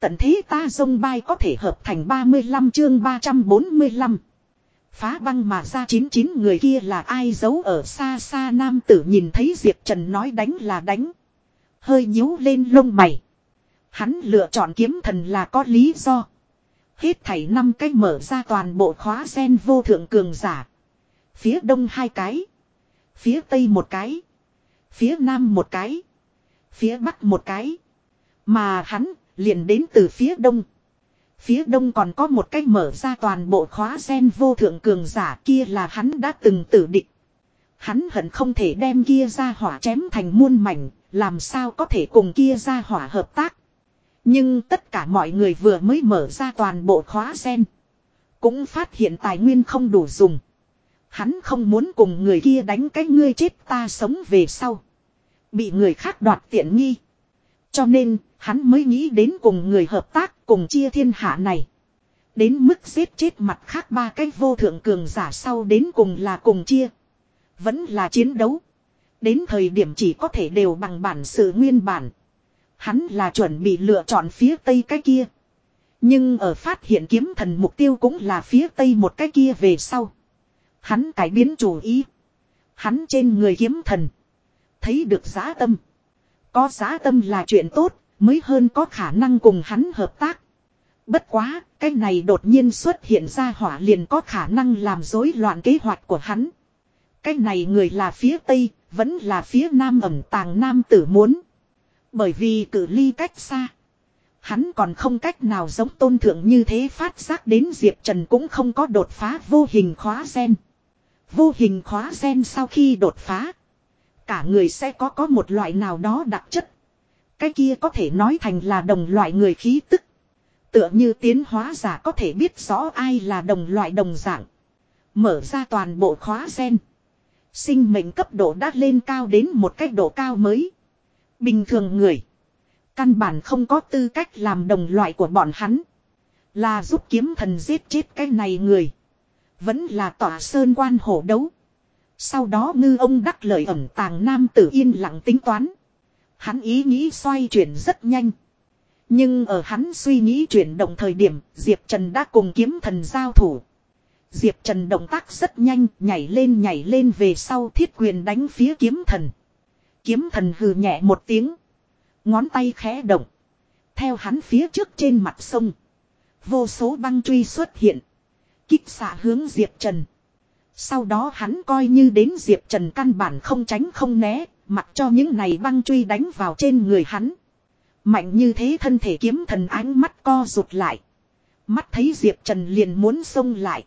Tận thế ta dông bay có thể hợp thành 35 chương 345. Phá băng mà ra 99 người kia là ai giấu ở xa xa nam tử nhìn thấy Diệp Trần nói đánh là đánh. Hơi nhíu lên lông mày. Hắn lựa chọn kiếm thần là có lý do. Hết thảy năm cách mở ra toàn bộ khóa sen vô thượng cường giả. Phía đông hai cái. Phía tây một cái. Phía nam một cái. Phía bắc một cái. Mà hắn liền đến từ phía đông. Phía đông còn có một cách mở ra toàn bộ khóa sen vô thượng cường giả kia là hắn đã từng tử định. Hắn hận không thể đem kia ra hỏa chém thành muôn mảnh, làm sao có thể cùng kia ra hỏa hợp tác. Nhưng tất cả mọi người vừa mới mở ra toàn bộ khóa sen. Cũng phát hiện tài nguyên không đủ dùng. Hắn không muốn cùng người kia đánh cái ngươi chết ta sống về sau. Bị người khác đoạt tiện nghi. Cho nên, hắn mới nghĩ đến cùng người hợp tác cùng chia thiên hạ này. Đến mức giết chết mặt khác ba cái vô thượng cường giả sau đến cùng là cùng chia. Vẫn là chiến đấu. Đến thời điểm chỉ có thể đều bằng bản sự nguyên bản. Hắn là chuẩn bị lựa chọn phía tây cái kia. Nhưng ở phát hiện kiếm thần mục tiêu cũng là phía tây một cái kia về sau. Hắn cải biến chủ ý. Hắn trên người kiếm thần. Thấy được giá tâm. Có giá tâm là chuyện tốt, mới hơn có khả năng cùng hắn hợp tác. Bất quá, cái này đột nhiên xuất hiện ra hỏa liền có khả năng làm rối loạn kế hoạch của hắn. Cái này người là phía Tây, vẫn là phía Nam ẩm tàng Nam tử muốn. Bởi vì cử ly cách xa. Hắn còn không cách nào giống tôn thượng như thế phát giác đến Diệp Trần cũng không có đột phá vô hình khóa sen. Vô hình khóa sen sau khi đột phá. Cả người sẽ có có một loại nào đó đặc chất. Cái kia có thể nói thành là đồng loại người khí tức. Tựa như tiến hóa giả có thể biết rõ ai là đồng loại đồng dạng. Mở ra toàn bộ khóa sen. Sinh mệnh cấp độ đã lên cao đến một cách độ cao mới. Bình thường người. Căn bản không có tư cách làm đồng loại của bọn hắn. Là giúp kiếm thần giết chết cái này người. Vẫn là tỏa sơn quan hổ đấu. Sau đó ngư ông đắc lời ẩm tàng nam tử yên lặng tính toán. Hắn ý nghĩ xoay chuyển rất nhanh. Nhưng ở hắn suy nghĩ chuyển động thời điểm, Diệp Trần đã cùng kiếm thần giao thủ. Diệp Trần động tác rất nhanh, nhảy lên nhảy lên về sau thiết quyền đánh phía kiếm thần. Kiếm thần hừ nhẹ một tiếng. Ngón tay khẽ động. Theo hắn phía trước trên mặt sông. Vô số băng truy xuất hiện. Kích xạ hướng Diệp Trần. Sau đó hắn coi như đến Diệp Trần căn bản không tránh không né, mặc cho những này băng truy đánh vào trên người hắn. Mạnh như thế thân thể kiếm thần ánh mắt co rụt lại. Mắt thấy Diệp Trần liền muốn xông lại.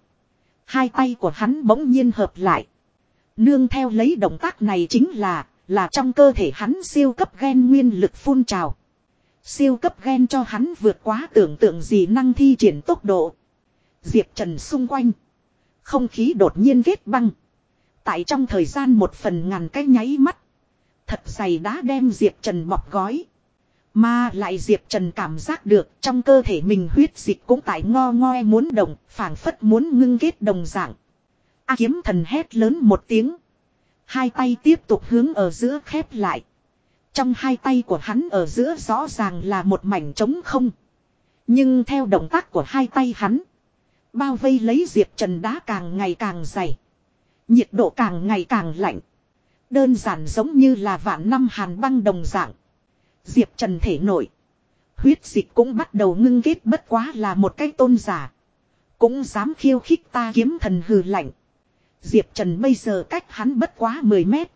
Hai tay của hắn bỗng nhiên hợp lại. Nương theo lấy động tác này chính là, là trong cơ thể hắn siêu cấp gen nguyên lực phun trào. Siêu cấp gen cho hắn vượt quá tưởng tượng gì năng thi triển tốc độ. Diệp Trần xung quanh. Không khí đột nhiên kết băng. Tại trong thời gian một phần ngàn cái nháy mắt. Thật dày đá đem Diệp Trần bọc gói. Mà lại Diệp Trần cảm giác được trong cơ thể mình huyết dịch cũng tại ngo ngoe muốn động, phảng phất muốn ngưng kết đồng dạng. A kiếm thần hét lớn một tiếng. Hai tay tiếp tục hướng ở giữa khép lại. Trong hai tay của hắn ở giữa rõ ràng là một mảnh trống không. Nhưng theo động tác của hai tay hắn. Bao vây lấy Diệp Trần đá càng ngày càng dày. Nhiệt độ càng ngày càng lạnh. Đơn giản giống như là vạn năm hàn băng đồng dạng. Diệp Trần thể nổi. Huyết dịch cũng bắt đầu ngưng kết bất quá là một cái tôn giả. Cũng dám khiêu khích ta kiếm thần hừ lạnh. Diệp Trần bây giờ cách hắn bất quá 10 mét.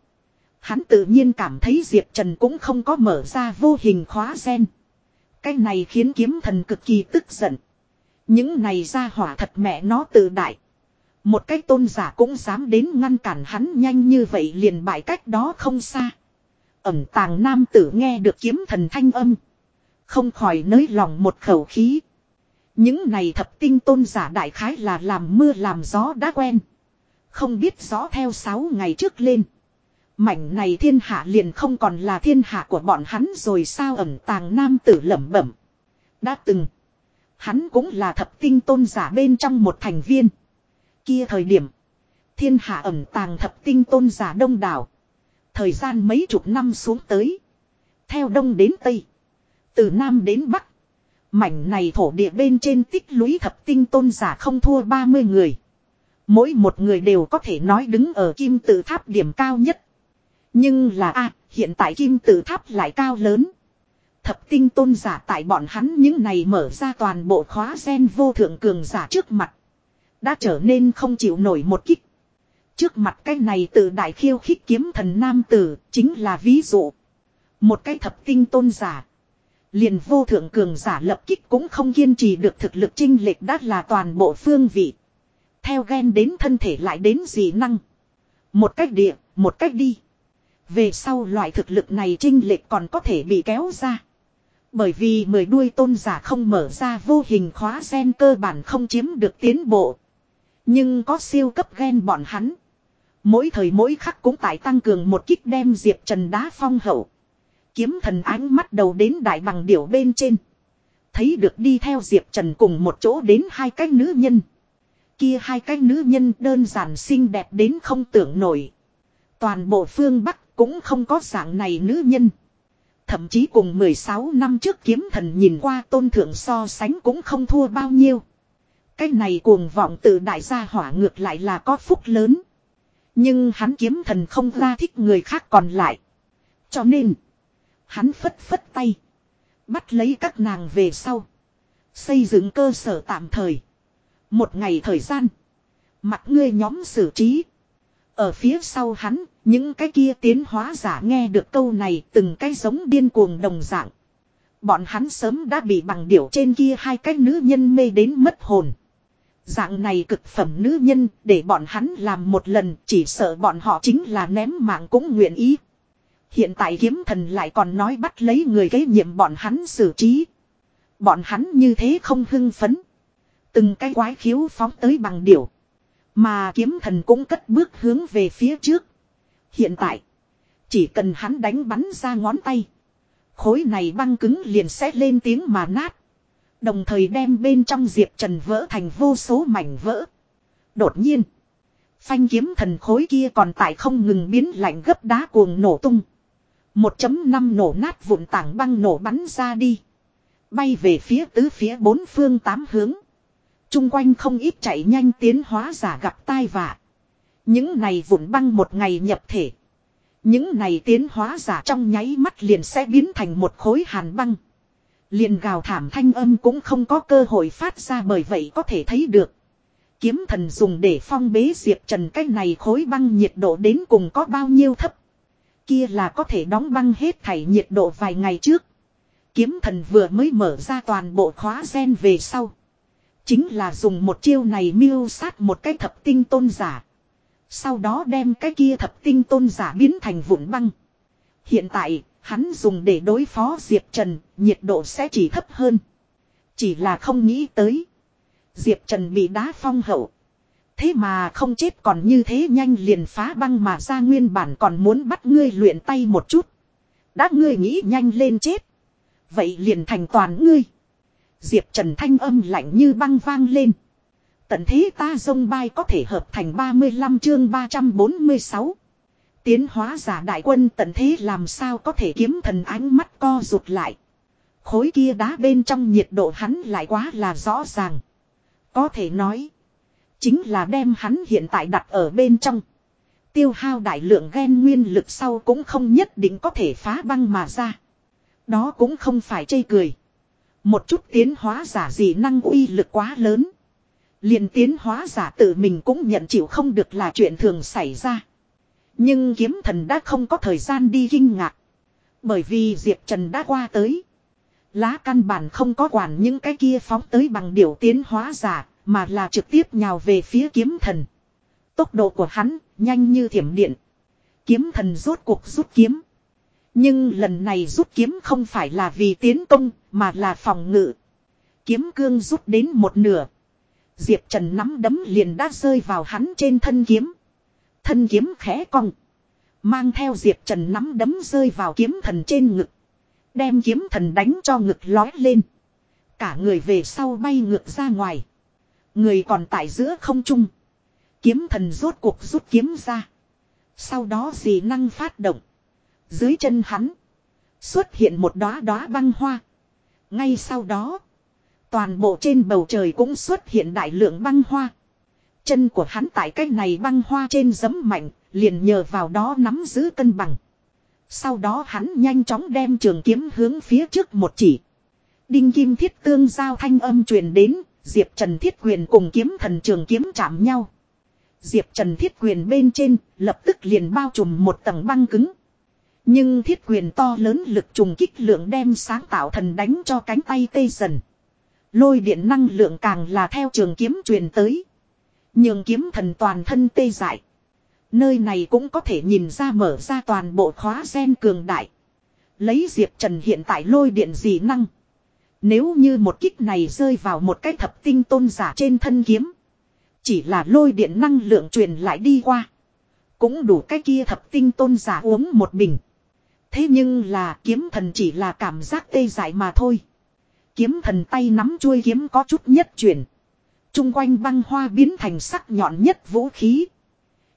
Hắn tự nhiên cảm thấy Diệp Trần cũng không có mở ra vô hình khóa sen. Cái này khiến kiếm thần cực kỳ tức giận. Những này ra hỏa thật mẹ nó tự đại. Một cái tôn giả cũng dám đến ngăn cản hắn nhanh như vậy liền bại cách đó không xa. Ẩm tàng nam tử nghe được kiếm thần thanh âm. Không khỏi nới lòng một khẩu khí. Những này thập tinh tôn giả đại khái là làm mưa làm gió đã quen. Không biết rõ theo sáu ngày trước lên. Mảnh này thiên hạ liền không còn là thiên hạ của bọn hắn rồi sao ẩm tàng nam tử lẩm bẩm. Đã từng. Hắn cũng là thập tinh tôn giả bên trong một thành viên. Kia thời điểm. Thiên hạ ẩm tàng thập tinh tôn giả đông đảo. Thời gian mấy chục năm xuống tới. Theo đông đến tây. Từ nam đến bắc. Mảnh này thổ địa bên trên tích lũy thập tinh tôn giả không thua 30 người. Mỗi một người đều có thể nói đứng ở kim tự tháp điểm cao nhất. Nhưng là a, hiện tại kim tự tháp lại cao lớn. Thập tinh tôn giả tại bọn hắn những này mở ra toàn bộ khóa sen vô thượng cường giả trước mặt. Đã trở nên không chịu nổi một kích. Trước mặt cái này tự đại khiêu khích kiếm thần nam tử chính là ví dụ. Một cái thập tinh tôn giả. Liền vô thượng cường giả lập kích cũng không kiên trì được thực lực trinh lệch đắt là toàn bộ phương vị. Theo ghen đến thân thể lại đến dị năng. Một cách địa, một cách đi. Về sau loại thực lực này trinh lệch còn có thể bị kéo ra. Bởi vì mười đuôi tôn giả không mở ra vô hình khóa gen cơ bản không chiếm được tiến bộ. Nhưng có siêu cấp gen bọn hắn. Mỗi thời mỗi khắc cũng tại tăng cường một kích đem Diệp Trần đá phong hậu. Kiếm thần ánh mắt đầu đến đại bằng điểu bên trên. Thấy được đi theo Diệp Trần cùng một chỗ đến hai cái nữ nhân. Kia hai cái nữ nhân đơn giản xinh đẹp đến không tưởng nổi. Toàn bộ phương Bắc cũng không có dạng này nữ nhân. Thậm chí cùng 16 năm trước kiếm thần nhìn qua tôn thượng so sánh cũng không thua bao nhiêu. Cái này cuồng vọng từ đại gia hỏa ngược lại là có phúc lớn. Nhưng hắn kiếm thần không ra thích người khác còn lại. Cho nên, hắn phất phất tay. Bắt lấy các nàng về sau. Xây dựng cơ sở tạm thời. Một ngày thời gian. Mặt ngươi nhóm xử trí. Ở phía sau hắn, những cái kia tiến hóa giả nghe được câu này từng cái giống điên cuồng đồng dạng. Bọn hắn sớm đã bị bằng điểu trên kia hai cái nữ nhân mê đến mất hồn. Dạng này cực phẩm nữ nhân để bọn hắn làm một lần chỉ sợ bọn họ chính là ném mạng cũng nguyện ý. Hiện tại kiếm thần lại còn nói bắt lấy người kế nhiệm bọn hắn xử trí. Bọn hắn như thế không hưng phấn. Từng cái quái khiếu phóng tới bằng điểu. Mà kiếm thần cũng cất bước hướng về phía trước. Hiện tại, chỉ cần hắn đánh bắn ra ngón tay. Khối này băng cứng liền sẽ lên tiếng mà nát. Đồng thời đem bên trong Diệp Trần vỡ thành vô số mảnh vỡ. Đột nhiên, phanh kiếm thần khối kia còn tại không ngừng biến lạnh gấp đá cuồng nổ tung. 1.5 nổ nát vụn tảng băng nổ bắn ra đi. Bay về phía tứ phía bốn phương tám hướng. Trung quanh không ít chạy nhanh tiến hóa giả gặp tai vạ. Những này vụn băng một ngày nhập thể. Những này tiến hóa giả trong nháy mắt liền sẽ biến thành một khối hàn băng. Liền gào thảm thanh âm cũng không có cơ hội phát ra bởi vậy có thể thấy được. Kiếm thần dùng để phong bế diệp trần, cái này khối băng nhiệt độ đến cùng có bao nhiêu thấp. Kia là có thể đóng băng hết thảy nhiệt độ vài ngày trước. Kiếm thần vừa mới mở ra toàn bộ khóa gen về sau. Chính là dùng một chiêu này miêu sát một cái thập tinh tôn giả. Sau đó đem cái kia thập tinh tôn giả biến thành vụn băng. Hiện tại, hắn dùng để đối phó Diệp Trần, nhiệt độ sẽ chỉ thấp hơn. Chỉ là không nghĩ tới. Diệp Trần bị đá phong hậu. Thế mà không chết còn như thế nhanh liền phá băng mà ra nguyên bản còn muốn bắt ngươi luyện tay một chút. Đã ngươi nghĩ nhanh lên chết. Vậy liền thành toàn ngươi. Diệp Trần thanh âm lạnh như băng vang lên. Tận thế ta dông bay có thể hợp thành 35 chương 346. Tiến hóa giả đại quân tận thế làm sao có thể kiếm thần ánh mắt co rụt lại. Khối kia đá bên trong nhiệt độ hắn lại quá là rõ ràng. Có thể nói. Chính là đem hắn hiện tại đặt ở bên trong. Tiêu hao đại lượng gen nguyên lực sau cũng không nhất định có thể phá băng mà ra. Đó cũng không phải chây cười. Một chút tiến hóa giả gì năng uy lực quá lớn. liền tiến hóa giả tự mình cũng nhận chịu không được là chuyện thường xảy ra. Nhưng kiếm thần đã không có thời gian đi kinh ngạc. Bởi vì Diệp Trần đã qua tới. Lá căn bản không có quản những cái kia phóng tới bằng điều tiến hóa giả, mà là trực tiếp nhào về phía kiếm thần. Tốc độ của hắn, nhanh như thiểm điện. Kiếm thần rốt cuộc rút kiếm. Nhưng lần này rút kiếm không phải là vì tiến công, mà là phòng ngự. Kiếm cương rút đến một nửa. Diệp Trần nắm đấm liền đã rơi vào hắn trên thân kiếm. Thân kiếm khẽ cong. Mang theo Diệp Trần nắm đấm rơi vào kiếm thần trên ngực. Đem kiếm thần đánh cho ngực lói lên. Cả người về sau bay ngược ra ngoài. Người còn tại giữa không trung. Kiếm thần rốt cuộc rút kiếm ra. Sau đó dị năng phát động. Dưới chân hắn. Xuất hiện một đóa đóa băng hoa. Ngay sau đó. Toàn bộ trên bầu trời cũng xuất hiện đại lượng băng hoa. Chân của hắn tại cách này băng hoa trên giấm mạnh, liền nhờ vào đó nắm giữ cân bằng. Sau đó hắn nhanh chóng đem trường kiếm hướng phía trước một chỉ. Đinh kim thiết tương giao thanh âm truyền đến, Diệp Trần thiết quyền cùng kiếm thần trường kiếm chạm nhau. Diệp Trần thiết quyền bên trên, lập tức liền bao trùm một tầng băng cứng. Nhưng thiết quyền to lớn lực trùng kích lượng đem sáng tạo thần đánh cho cánh tay tê dần. Lôi điện năng lượng càng là theo trường kiếm truyền tới. Nhưng kiếm thần toàn thân tê dại. Nơi này cũng có thể nhìn ra mở ra toàn bộ khóa gen cường đại. Lấy Diệp Trần hiện tại lôi điện dị năng. Nếu như một kích này rơi vào một cái thập tinh tôn giả trên thân kiếm. Chỉ là lôi điện năng lượng truyền lại đi qua. Cũng đủ cái kia thập tinh tôn giả uống một bình. Thế nhưng là kiếm thần chỉ là cảm giác tê dại mà thôi. Kiếm thần tay nắm chuôi kiếm có chút nhất chuyển. Trung quanh băng hoa biến thành sắc nhọn nhất vũ khí.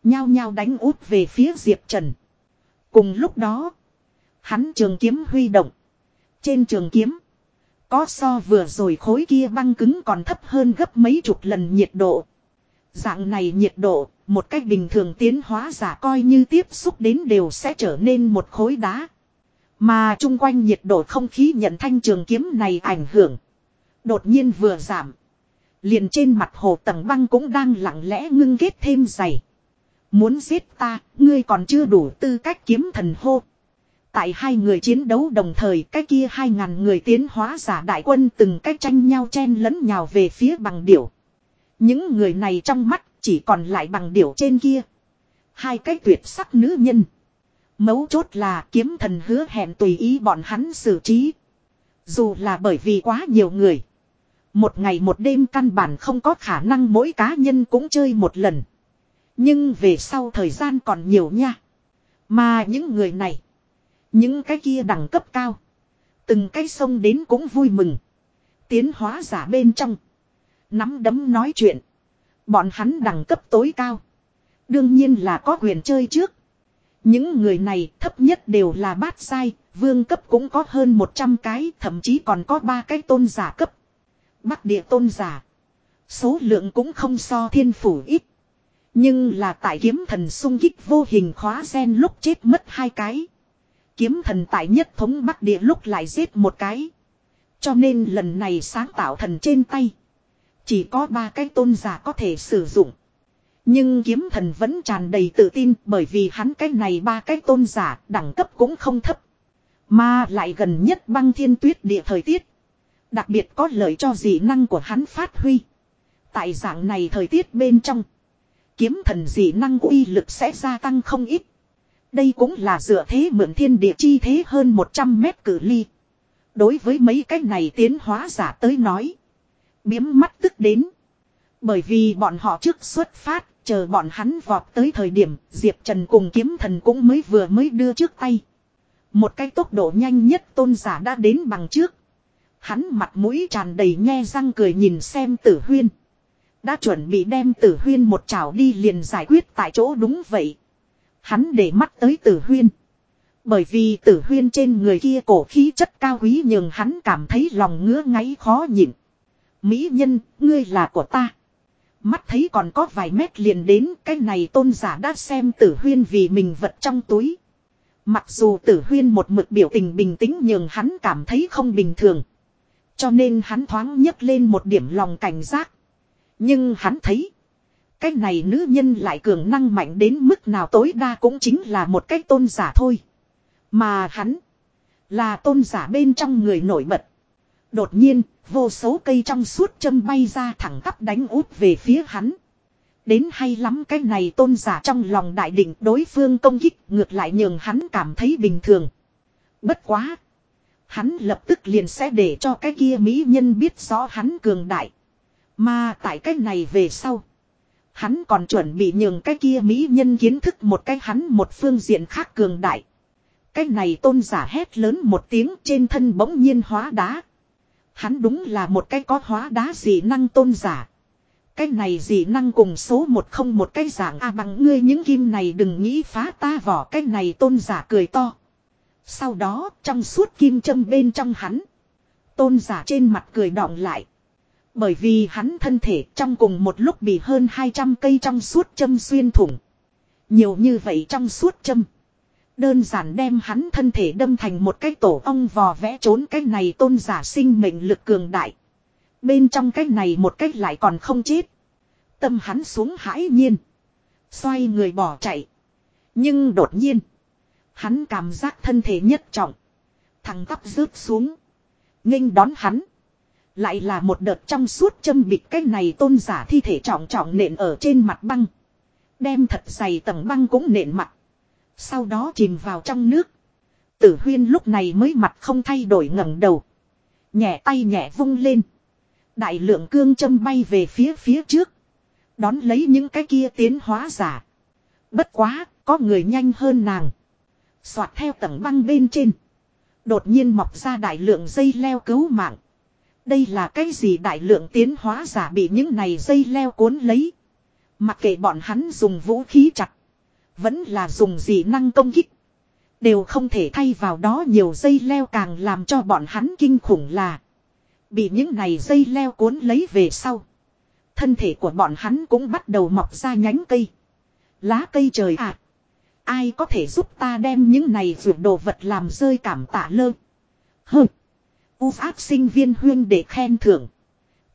Nhao nhao đánh út về phía Diệp Trần. Cùng lúc đó. Hắn trường kiếm huy động. Trên trường kiếm. Có so vừa rồi khối kia băng cứng còn thấp hơn gấp mấy chục lần nhiệt độ. Dạng này nhiệt độ, một cách bình thường tiến hóa giả coi như tiếp xúc đến đều sẽ trở nên một khối đá. Mà chung quanh nhiệt độ không khí nhận thanh trường kiếm này ảnh hưởng. Đột nhiên vừa giảm. Liền trên mặt hồ tầng băng cũng đang lặng lẽ ngưng kết thêm dày. Muốn giết ta, ngươi còn chưa đủ tư cách kiếm thần hô. Tại hai người chiến đấu đồng thời cái kia hai ngàn người tiến hóa giả đại quân từng cách tranh nhau chen lẫn nhào về phía bằng điểu. Những người này trong mắt chỉ còn lại bằng điểu trên kia. Hai cái tuyệt sắc nữ nhân. Mấu chốt là kiếm thần hứa hẹn tùy ý bọn hắn xử trí. Dù là bởi vì quá nhiều người. Một ngày một đêm căn bản không có khả năng mỗi cá nhân cũng chơi một lần. Nhưng về sau thời gian còn nhiều nha. Mà những người này. Những cái kia đẳng cấp cao. Từng cái sông đến cũng vui mừng. Tiến hóa giả bên trong. Nắm đấm nói chuyện. Bọn hắn đẳng cấp tối cao. Đương nhiên là có quyền chơi trước. Những người này thấp nhất đều là bát sai, vương cấp cũng có hơn 100 cái, thậm chí còn có ba cái tôn giả cấp. Bắc địa tôn giả. Số lượng cũng không so thiên phủ ít. Nhưng là tại kiếm thần sung kích vô hình khóa sen lúc chết mất hai cái. Kiếm thần tại nhất thống Bắc địa lúc lại giết một cái. Cho nên lần này sáng tạo thần trên tay. Chỉ có ba cái tôn giả có thể sử dụng. Nhưng kiếm thần vẫn tràn đầy tự tin bởi vì hắn cái này ba cái tôn giả đẳng cấp cũng không thấp. Mà lại gần nhất băng thiên tuyết địa thời tiết. Đặc biệt có lợi cho dị năng của hắn phát huy. Tại dạng này thời tiết bên trong. Kiếm thần dị năng uy lực sẽ gia tăng không ít. Đây cũng là dựa thế mượn thiên địa chi thế hơn 100 mét cử ly. Đối với mấy cái này tiến hóa giả tới nói. Biếm mắt tức đến. Bởi vì bọn họ trước xuất phát, chờ bọn hắn vọt tới thời điểm Diệp Trần cùng kiếm thần cũng mới vừa mới đưa trước tay. Một cái tốc độ nhanh nhất tôn giả đã đến bằng trước. Hắn mặt mũi tràn đầy nhe răng cười nhìn xem tử huyên. Đã chuẩn bị đem tử huyên một chảo đi liền giải quyết tại chỗ đúng vậy. Hắn để mắt tới tử huyên. Bởi vì tử huyên trên người kia cổ khí chất cao quý nhường hắn cảm thấy lòng ngứa ngáy khó nhịn. Mỹ nhân, ngươi là của ta. Mắt thấy còn có vài mét liền đến cái này tôn giả đã xem tử huyên vì mình vật trong túi. Mặc dù tử huyên một mực biểu tình bình tĩnh nhưng hắn cảm thấy không bình thường. Cho nên hắn thoáng nhấc lên một điểm lòng cảnh giác. Nhưng hắn thấy. Cái này nữ nhân lại cường năng mạnh đến mức nào tối đa cũng chính là một cái tôn giả thôi. Mà hắn. Là tôn giả bên trong người nổi bật. Đột nhiên, vô số cây trong suốt châm bay ra thẳng tắp đánh út về phía hắn. Đến hay lắm cái này tôn giả trong lòng đại định đối phương công kích ngược lại nhường hắn cảm thấy bình thường. Bất quá. Hắn lập tức liền sẽ để cho cái kia mỹ nhân biết rõ hắn cường đại. Mà tại cái này về sau. Hắn còn chuẩn bị nhường cái kia mỹ nhân kiến thức một cái hắn một phương diện khác cường đại. Cái này tôn giả hét lớn một tiếng trên thân bỗng nhiên hóa đá. Hắn đúng là một cái có hóa đá dị năng tôn giả. Cái này dị năng cùng số một không một cái dạng a bằng ngươi những kim này đừng nghĩ phá ta vỏ, cái này tôn giả cười to. Sau đó, trong suốt kim châm bên trong hắn. Tôn giả trên mặt cười đọng lại. Bởi vì hắn thân thể trong cùng một lúc bị hơn 200 cây trong suốt châm xuyên thủng. Nhiều như vậy trong suốt châm. Đơn giản đem hắn thân thể đâm thành một cái tổ ong vò vẽ trốn cái này tôn giả sinh mệnh lực cường đại. Bên trong cái này một cách lại còn không chết. Tâm hắn xuống hãi nhiên. Xoay người bỏ chạy. Nhưng đột nhiên. Hắn cảm giác thân thể nhất trọng. Thằng tắp rớt xuống. nghênh đón hắn. Lại là một đợt trong suốt châm bịt cái này tôn giả thi thể trọng trọng nện ở trên mặt băng. Đem thật dày tầng băng cũng nện mặt. Sau đó chìm vào trong nước. Tử huyên lúc này mới mặt không thay đổi ngẩng đầu. Nhẹ tay nhẹ vung lên. Đại lượng cương châm bay về phía phía trước. Đón lấy những cái kia tiến hóa giả. Bất quá, có người nhanh hơn nàng. Xoạt theo tầng băng bên trên. Đột nhiên mọc ra đại lượng dây leo cứu mạng. Đây là cái gì đại lượng tiến hóa giả bị những này dây leo cuốn lấy. Mặc kệ bọn hắn dùng vũ khí chặt. Vẫn là dùng gì năng công kích. Đều không thể thay vào đó nhiều dây leo càng làm cho bọn hắn kinh khủng là. Bị những này dây leo cuốn lấy về sau. Thân thể của bọn hắn cũng bắt đầu mọc ra nhánh cây. Lá cây trời ạ. Ai có thể giúp ta đem những này vượt đồ vật làm rơi cảm tạ lơ. Hơ. U áp sinh viên huyên để khen thưởng.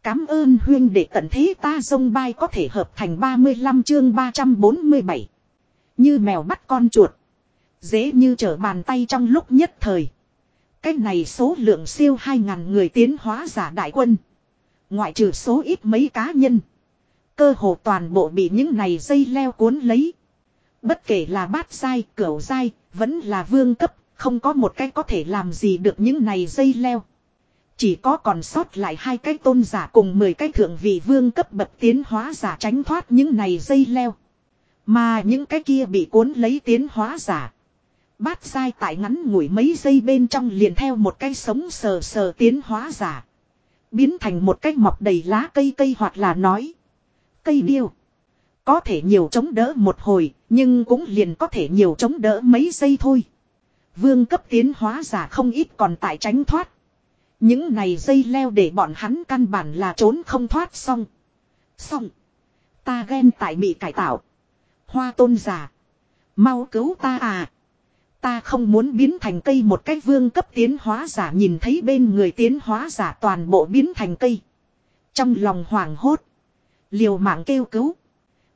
Cám ơn huyên để tận thế ta dông bay có thể hợp thành 35 chương 347. Như mèo bắt con chuột. Dễ như trở bàn tay trong lúc nhất thời. Cách này số lượng siêu 2.000 người tiến hóa giả đại quân. Ngoại trừ số ít mấy cá nhân. Cơ hồ toàn bộ bị những này dây leo cuốn lấy. Bất kể là bát dai, cửu dai, vẫn là vương cấp, không có một cái có thể làm gì được những này dây leo. Chỉ có còn sót lại hai cái tôn giả cùng 10 cái thượng vị vương cấp bậc tiến hóa giả tránh thoát những này dây leo. Mà những cái kia bị cuốn lấy tiến hóa giả. Bát sai tại ngắn ngủi mấy giây bên trong liền theo một cái sống sờ sờ tiến hóa giả. Biến thành một cái mọc đầy lá cây cây hoặc là nói. Cây điêu. Có thể nhiều chống đỡ một hồi, nhưng cũng liền có thể nhiều chống đỡ mấy giây thôi. Vương cấp tiến hóa giả không ít còn tại tránh thoát. Những này dây leo để bọn hắn căn bản là trốn không thoát xong. Xong. Ta ghen tại bị cải tạo. Hoa tôn giả. Mau cứu ta à. Ta không muốn biến thành cây một cách vương cấp tiến hóa giả nhìn thấy bên người tiến hóa giả toàn bộ biến thành cây. Trong lòng hoảng hốt. Liều mạng kêu cứu.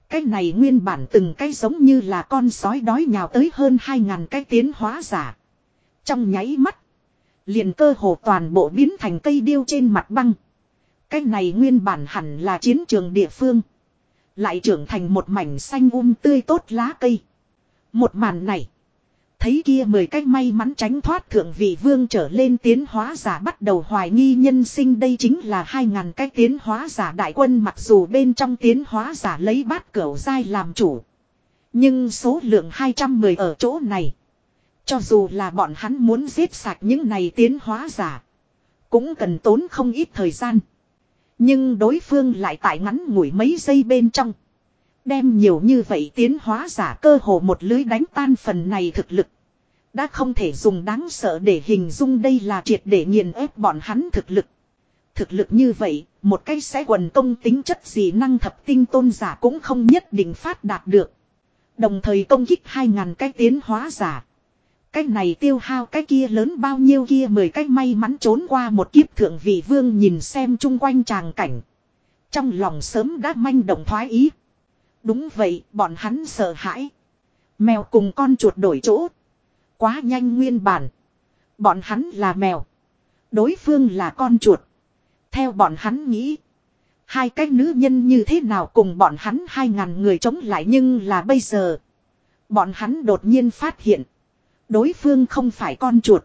Cái này nguyên bản từng cái giống như là con sói đói nhào tới hơn 2.000 cái tiến hóa giả. Trong nháy mắt. Liền cơ hồ toàn bộ biến thành cây điêu trên mặt băng. Cái này nguyên bản hẳn là chiến trường địa phương. Lại trưởng thành một mảnh xanh um tươi tốt lá cây. Một màn này. Thấy kia mười cách may mắn tránh thoát thượng vị vương trở lên tiến hóa giả bắt đầu hoài nghi nhân sinh đây chính là hai ngàn cách tiến hóa giả đại quân mặc dù bên trong tiến hóa giả lấy bát cửu dai làm chủ. Nhưng số lượng 210 ở chỗ này. Cho dù là bọn hắn muốn giết sạch những này tiến hóa giả. Cũng cần tốn không ít thời gian. Nhưng đối phương lại tại ngắn ngủi mấy giây bên trong. Đem nhiều như vậy tiến hóa giả cơ hồ một lưới đánh tan phần này thực lực. Đã không thể dùng đáng sợ để hình dung đây là triệt để nghiền ép bọn hắn thực lực. Thực lực như vậy, một cái sẽ quần công tính chất gì năng thập tinh tôn giả cũng không nhất định phát đạt được. Đồng thời công kích 2.000 cái tiến hóa giả. Cái này tiêu hao cái kia lớn bao nhiêu kia mười cái may mắn trốn qua một kiếp thượng vị vương nhìn xem chung quanh tràng cảnh. Trong lòng sớm đã manh động thoái ý. Đúng vậy, bọn hắn sợ hãi. Mèo cùng con chuột đổi chỗ. Quá nhanh nguyên bản. Bọn hắn là mèo. Đối phương là con chuột. Theo bọn hắn nghĩ. Hai cái nữ nhân như thế nào cùng bọn hắn hai ngàn người chống lại nhưng là bây giờ. Bọn hắn đột nhiên phát hiện. Đối phương không phải con chuột.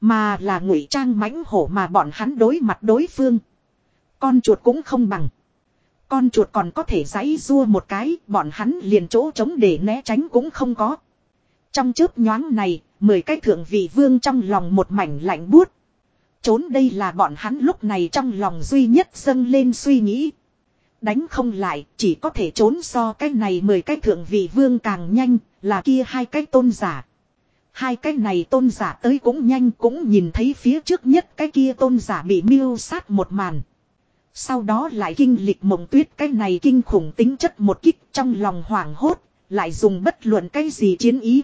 Mà là ngụy trang mãnh hổ mà bọn hắn đối mặt đối phương. Con chuột cũng không bằng. Con chuột còn có thể giãy rua một cái, bọn hắn liền chỗ trống để né tránh cũng không có. Trong chớp nhoáng này, mười cái thượng vị vương trong lòng một mảnh lạnh buốt. Trốn đây là bọn hắn lúc này trong lòng duy nhất dâng lên suy nghĩ. Đánh không lại, chỉ có thể trốn so cái này mười cái thượng vị vương càng nhanh, là kia hai cái tôn giả. Hai cái này tôn giả tới cũng nhanh cũng nhìn thấy phía trước nhất cái kia tôn giả bị miêu sát một màn. Sau đó lại kinh lịch mộng tuyết cái này kinh khủng tính chất một kích trong lòng hoảng hốt, lại dùng bất luận cái gì chiến ý.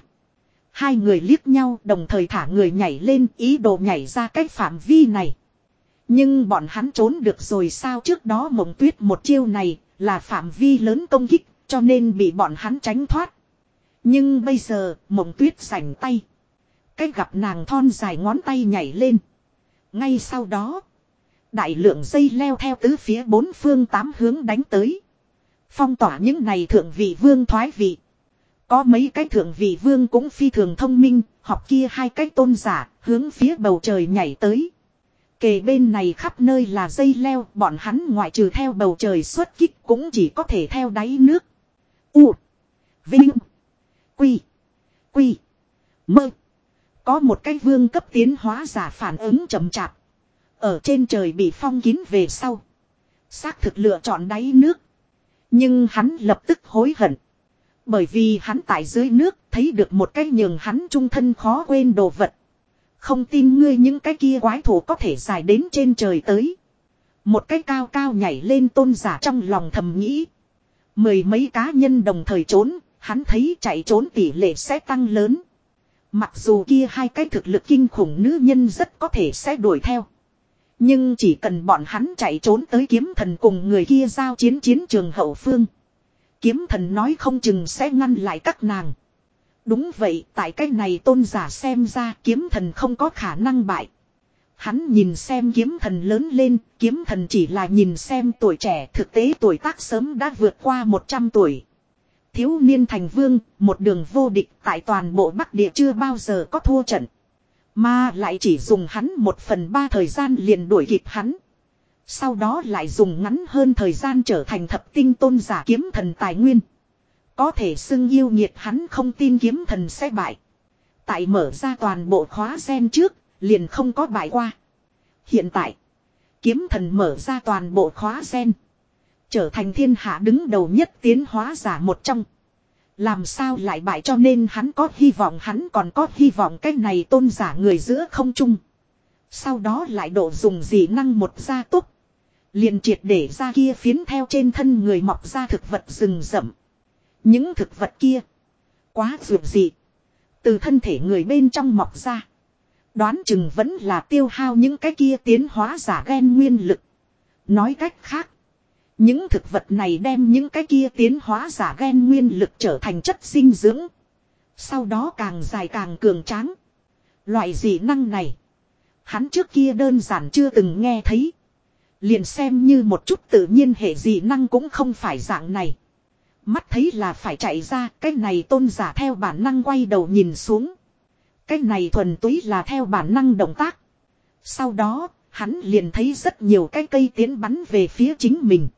Hai người liếc nhau đồng thời thả người nhảy lên ý đồ nhảy ra cái phạm vi này. Nhưng bọn hắn trốn được rồi sao trước đó mộng tuyết một chiêu này là phạm vi lớn công kích cho nên bị bọn hắn tránh thoát. Nhưng bây giờ mộng tuyết sành tay. Cái gặp nàng thon dài ngón tay nhảy lên. Ngay sau đó. Đại lượng dây leo theo tứ phía bốn phương tám hướng đánh tới. Phong tỏa những này thượng vị vương thoái vị. Có mấy cái thượng vị vương cũng phi thường thông minh, học kia hai cái tôn giả, hướng phía bầu trời nhảy tới. Kề bên này khắp nơi là dây leo, bọn hắn ngoại trừ theo bầu trời xuất kích cũng chỉ có thể theo đáy nước. U. Vinh. Quy. Quy. Mơ. Có một cái vương cấp tiến hóa giả phản ứng chậm chạp. Ở trên trời bị phong kín về sau. Xác thực lựa chọn đáy nước. Nhưng hắn lập tức hối hận. Bởi vì hắn tại dưới nước thấy được một cái nhường hắn trung thân khó quên đồ vật. Không tin ngươi những cái kia quái thủ có thể dài đến trên trời tới. Một cái cao cao nhảy lên tôn giả trong lòng thầm nghĩ. Mười mấy cá nhân đồng thời trốn, hắn thấy chạy trốn tỷ lệ sẽ tăng lớn. Mặc dù kia hai cái thực lực kinh khủng nữ nhân rất có thể sẽ đuổi theo. Nhưng chỉ cần bọn hắn chạy trốn tới kiếm thần cùng người kia giao chiến chiến trường hậu phương. Kiếm thần nói không chừng sẽ ngăn lại các nàng. Đúng vậy, tại cái này tôn giả xem ra kiếm thần không có khả năng bại. Hắn nhìn xem kiếm thần lớn lên, kiếm thần chỉ là nhìn xem tuổi trẻ thực tế tuổi tác sớm đã vượt qua 100 tuổi. Thiếu niên thành vương, một đường vô địch tại toàn bộ Bắc Địa chưa bao giờ có thua trận. Mà lại chỉ dùng hắn một phần ba thời gian liền đuổi kịp hắn. Sau đó lại dùng ngắn hơn thời gian trở thành thập tinh tôn giả kiếm thần tài nguyên. Có thể xưng yêu nhiệt hắn không tin kiếm thần sẽ bại. Tại mở ra toàn bộ khóa sen trước, liền không có bại qua. Hiện tại, kiếm thần mở ra toàn bộ khóa sen. Trở thành thiên hạ đứng đầu nhất tiến hóa giả một trong. Làm sao lại bại cho nên hắn có hy vọng hắn còn có hy vọng cái này tôn giả người giữa không chung. Sau đó lại độ dùng dị năng một gia túc. liền triệt để ra kia phiến theo trên thân người mọc ra thực vật rừng rậm. Những thực vật kia. Quá dược dị. Từ thân thể người bên trong mọc ra. Đoán chừng vẫn là tiêu hao những cái kia tiến hóa giả gen nguyên lực. Nói cách khác. Những thực vật này đem những cái kia tiến hóa giả gen nguyên lực trở thành chất dinh dưỡng. Sau đó càng dài càng cường tráng. Loại dị năng này. Hắn trước kia đơn giản chưa từng nghe thấy. Liền xem như một chút tự nhiên hệ dị năng cũng không phải dạng này. Mắt thấy là phải chạy ra, cái này tôn giả theo bản năng quay đầu nhìn xuống. Cái này thuần túy là theo bản năng động tác. Sau đó, hắn liền thấy rất nhiều cái cây tiến bắn về phía chính mình.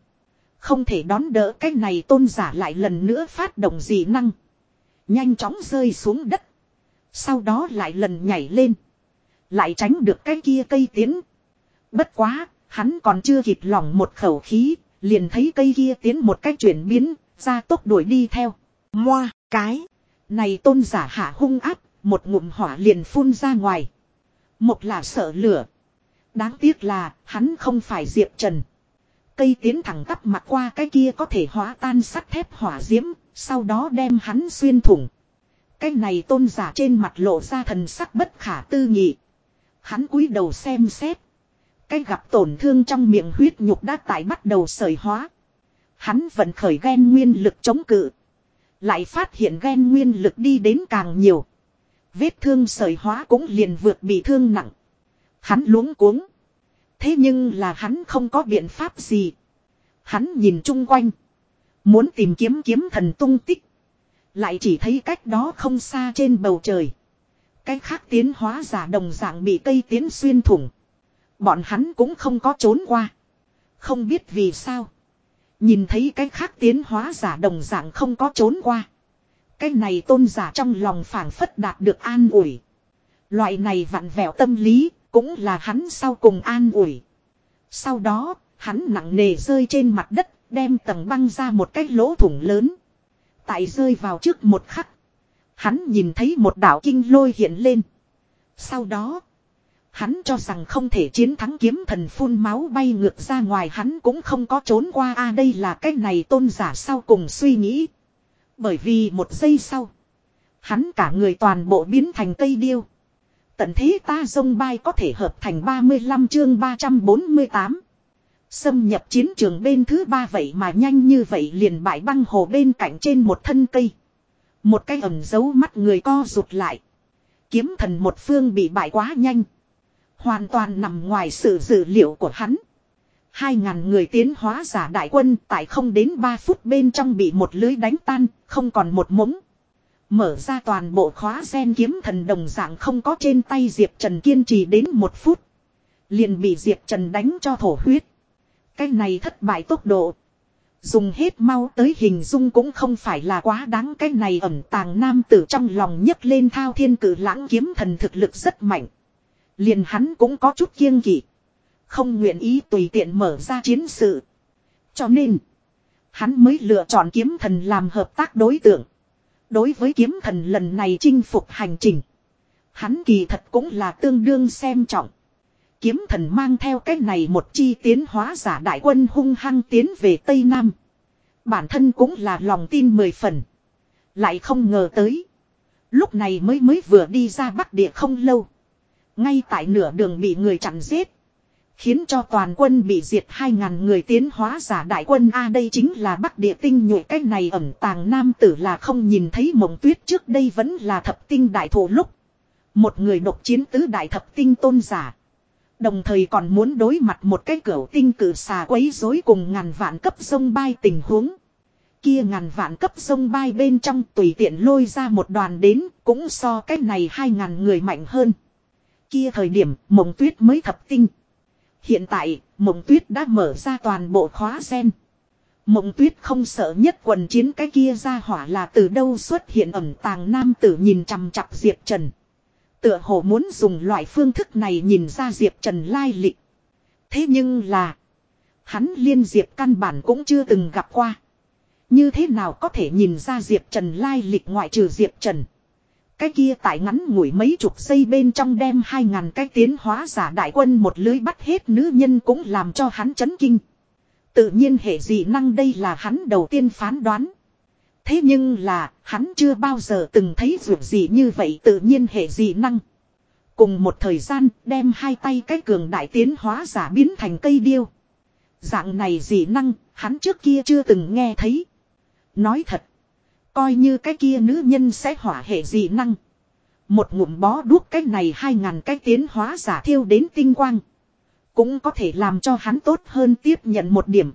Không thể đón đỡ cái này tôn giả lại lần nữa phát động dị năng. Nhanh chóng rơi xuống đất. Sau đó lại lần nhảy lên. Lại tránh được cái kia cây tiến. Bất quá, hắn còn chưa kịp lỏng một khẩu khí, liền thấy cây kia tiến một cách chuyển biến, ra tốc đuổi đi theo. Moa, cái. Này tôn giả hạ hung áp, một ngụm hỏa liền phun ra ngoài. Một là sợ lửa. Đáng tiếc là, hắn không phải Diệp Trần. Cây tiến thẳng tắp mặt qua cái kia có thể hóa tan sắt thép hỏa diễm, sau đó đem hắn xuyên thủng. Cái này tôn giả trên mặt lộ ra thần sắc bất khả tư nghị. Hắn cúi đầu xem xét. Cái gặp tổn thương trong miệng huyết nhục đã tại bắt đầu sởi hóa. Hắn vẫn khởi ghen nguyên lực chống cự. Lại phát hiện ghen nguyên lực đi đến càng nhiều. Vết thương sởi hóa cũng liền vượt bị thương nặng. Hắn luống cuống. Thế nhưng là hắn không có biện pháp gì. Hắn nhìn chung quanh. Muốn tìm kiếm kiếm thần tung tích. Lại chỉ thấy cách đó không xa trên bầu trời. Cách khác tiến hóa giả đồng dạng bị cây tiến xuyên thủng. Bọn hắn cũng không có trốn qua. Không biết vì sao. Nhìn thấy cái khác tiến hóa giả đồng dạng không có trốn qua. Cái này tôn giả trong lòng phảng phất đạt được an ủi. Loại này vặn vẹo tâm lý, cũng là hắn sau cùng an ủi. Sau đó, hắn nặng nề rơi trên mặt đất, đem tầng băng ra một cái lỗ thủng lớn. Tại rơi vào trước một khắc. Hắn nhìn thấy một đảo kinh lôi hiện lên. Sau đó, Hắn cho rằng không thể chiến thắng kiếm thần phun máu bay ngược ra ngoài hắn cũng không có trốn qua a đây là cái này tôn giả sau cùng suy nghĩ. Bởi vì một giây sau. Hắn cả người toàn bộ biến thành cây điêu. Tận thế ta dông bay có thể hợp thành 35 chương 348. Xâm nhập chiến trường bên thứ ba vậy mà nhanh như vậy liền bãi băng hồ bên cạnh trên một thân cây. Một cái ẩn giấu mắt người co rụt lại. Kiếm thần một phương bị bại quá nhanh. Hoàn toàn nằm ngoài sự dự liệu của hắn. Hai ngàn người tiến hóa giả đại quân tại không đến ba phút bên trong bị một lưới đánh tan, không còn một mống. Mở ra toàn bộ khóa sen kiếm thần đồng dạng không có trên tay Diệp Trần kiên trì đến một phút. Liền bị Diệp Trần đánh cho thổ huyết. Cái này thất bại tốc độ. Dùng hết mau tới hình dung cũng không phải là quá đáng cái này ẩn tàng nam tử trong lòng nhấc lên thao thiên cử lãng kiếm thần thực lực rất mạnh. Liền hắn cũng có chút kiêng kỵ. Không nguyện ý tùy tiện mở ra chiến sự. Cho nên, hắn mới lựa chọn kiếm thần làm hợp tác đối tượng. Đối với kiếm thần lần này chinh phục hành trình. Hắn kỳ thật cũng là tương đương xem trọng. Kiếm thần mang theo cách này một chi tiến hóa giả đại quân hung hăng tiến về Tây Nam. Bản thân cũng là lòng tin mười phần. Lại không ngờ tới. Lúc này mới mới vừa đi ra Bắc Địa không lâu. Ngay tại nửa đường bị người chặn giết. Khiến cho toàn quân bị diệt 2.000 người tiến hóa giả đại quân A đây chính là Bắc Địa tinh nhuệ cái này ẩn tàng nam tử là không nhìn thấy mộng tuyết trước đây vẫn là thập tinh đại thủ lúc. Một người độc chiến tứ đại thập tinh tôn giả. Đồng thời còn muốn đối mặt một cái cửa tinh cử xà quấy rối cùng ngàn vạn cấp sông bay tình huống. Kia ngàn vạn cấp sông bay bên trong tùy tiện lôi ra một đoàn đến cũng so cái này hai ngàn người mạnh hơn. Kia thời điểm mộng tuyết mới thập tinh. Hiện tại, mộng tuyết đã mở ra toàn bộ khóa sen. Mộng tuyết không sợ nhất quần chiến cái kia ra hỏa là từ đâu xuất hiện ẩm tàng nam tử nhìn chằm chặp Diệp Trần. Tựa hồ muốn dùng loại phương thức này nhìn ra Diệp Trần lai lịch. Thế nhưng là. Hắn liên Diệp căn bản cũng chưa từng gặp qua. Như thế nào có thể nhìn ra Diệp Trần lai lịch ngoại trừ Diệp Trần. Cái kia tại ngắn ngủi mấy chục giây bên trong đem hai ngàn cái tiến hóa giả đại quân một lưới bắt hết nữ nhân cũng làm cho hắn chấn kinh. Tự nhiên hệ dị năng đây là hắn đầu tiên phán đoán. Thế nhưng là, hắn chưa bao giờ từng thấy vượt gì như vậy tự nhiên hệ dị năng. Cùng một thời gian, đem hai tay cái cường đại tiến hóa giả biến thành cây điêu. Dạng này dị năng, hắn trước kia chưa từng nghe thấy. Nói thật, coi như cái kia nữ nhân sẽ hỏa hệ dị năng. Một ngụm bó đuốc cái này hai ngàn cái tiến hóa giả thiêu đến tinh quang. Cũng có thể làm cho hắn tốt hơn tiếp nhận một điểm.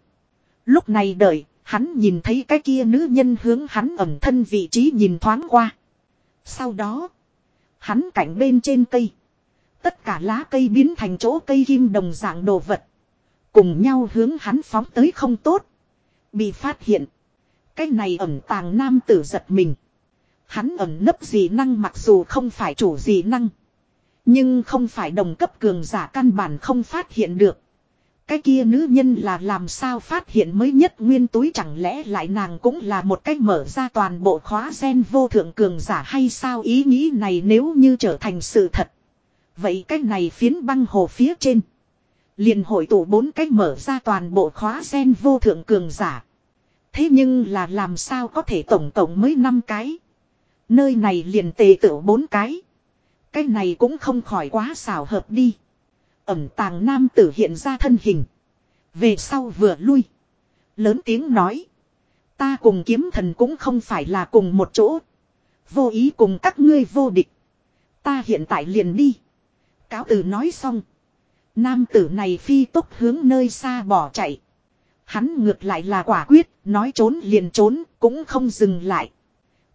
Lúc này đợi, Hắn nhìn thấy cái kia nữ nhân hướng hắn ẩm thân vị trí nhìn thoáng qua. Sau đó, hắn cảnh bên trên cây. Tất cả lá cây biến thành chỗ cây kim đồng dạng đồ vật. Cùng nhau hướng hắn phóng tới không tốt. Bị phát hiện. Cái này ẩn tàng nam tử giật mình. Hắn ẩn nấp dị năng mặc dù không phải chủ dị năng. Nhưng không phải đồng cấp cường giả căn bản không phát hiện được. Cái kia nữ nhân là làm sao phát hiện mới nhất nguyên túi chẳng lẽ lại nàng cũng là một cách mở ra toàn bộ khóa gen vô thượng cường giả hay sao ý nghĩ này nếu như trở thành sự thật. Vậy cái này phiến băng hồ phía trên. Liền hội tụ bốn cách mở ra toàn bộ khóa gen vô thượng cường giả. Thế nhưng là làm sao có thể tổng tổng mới năm cái. Nơi này liền tề tựu bốn cái. Cái này cũng không khỏi quá xảo hợp đi ẩm tàng nam tử hiện ra thân hình. Về sau vừa lui. Lớn tiếng nói. Ta cùng kiếm thần cũng không phải là cùng một chỗ. Vô ý cùng các ngươi vô địch. Ta hiện tại liền đi. Cáo từ nói xong. Nam tử này phi tốc hướng nơi xa bỏ chạy. Hắn ngược lại là quả quyết, nói trốn liền trốn, cũng không dừng lại.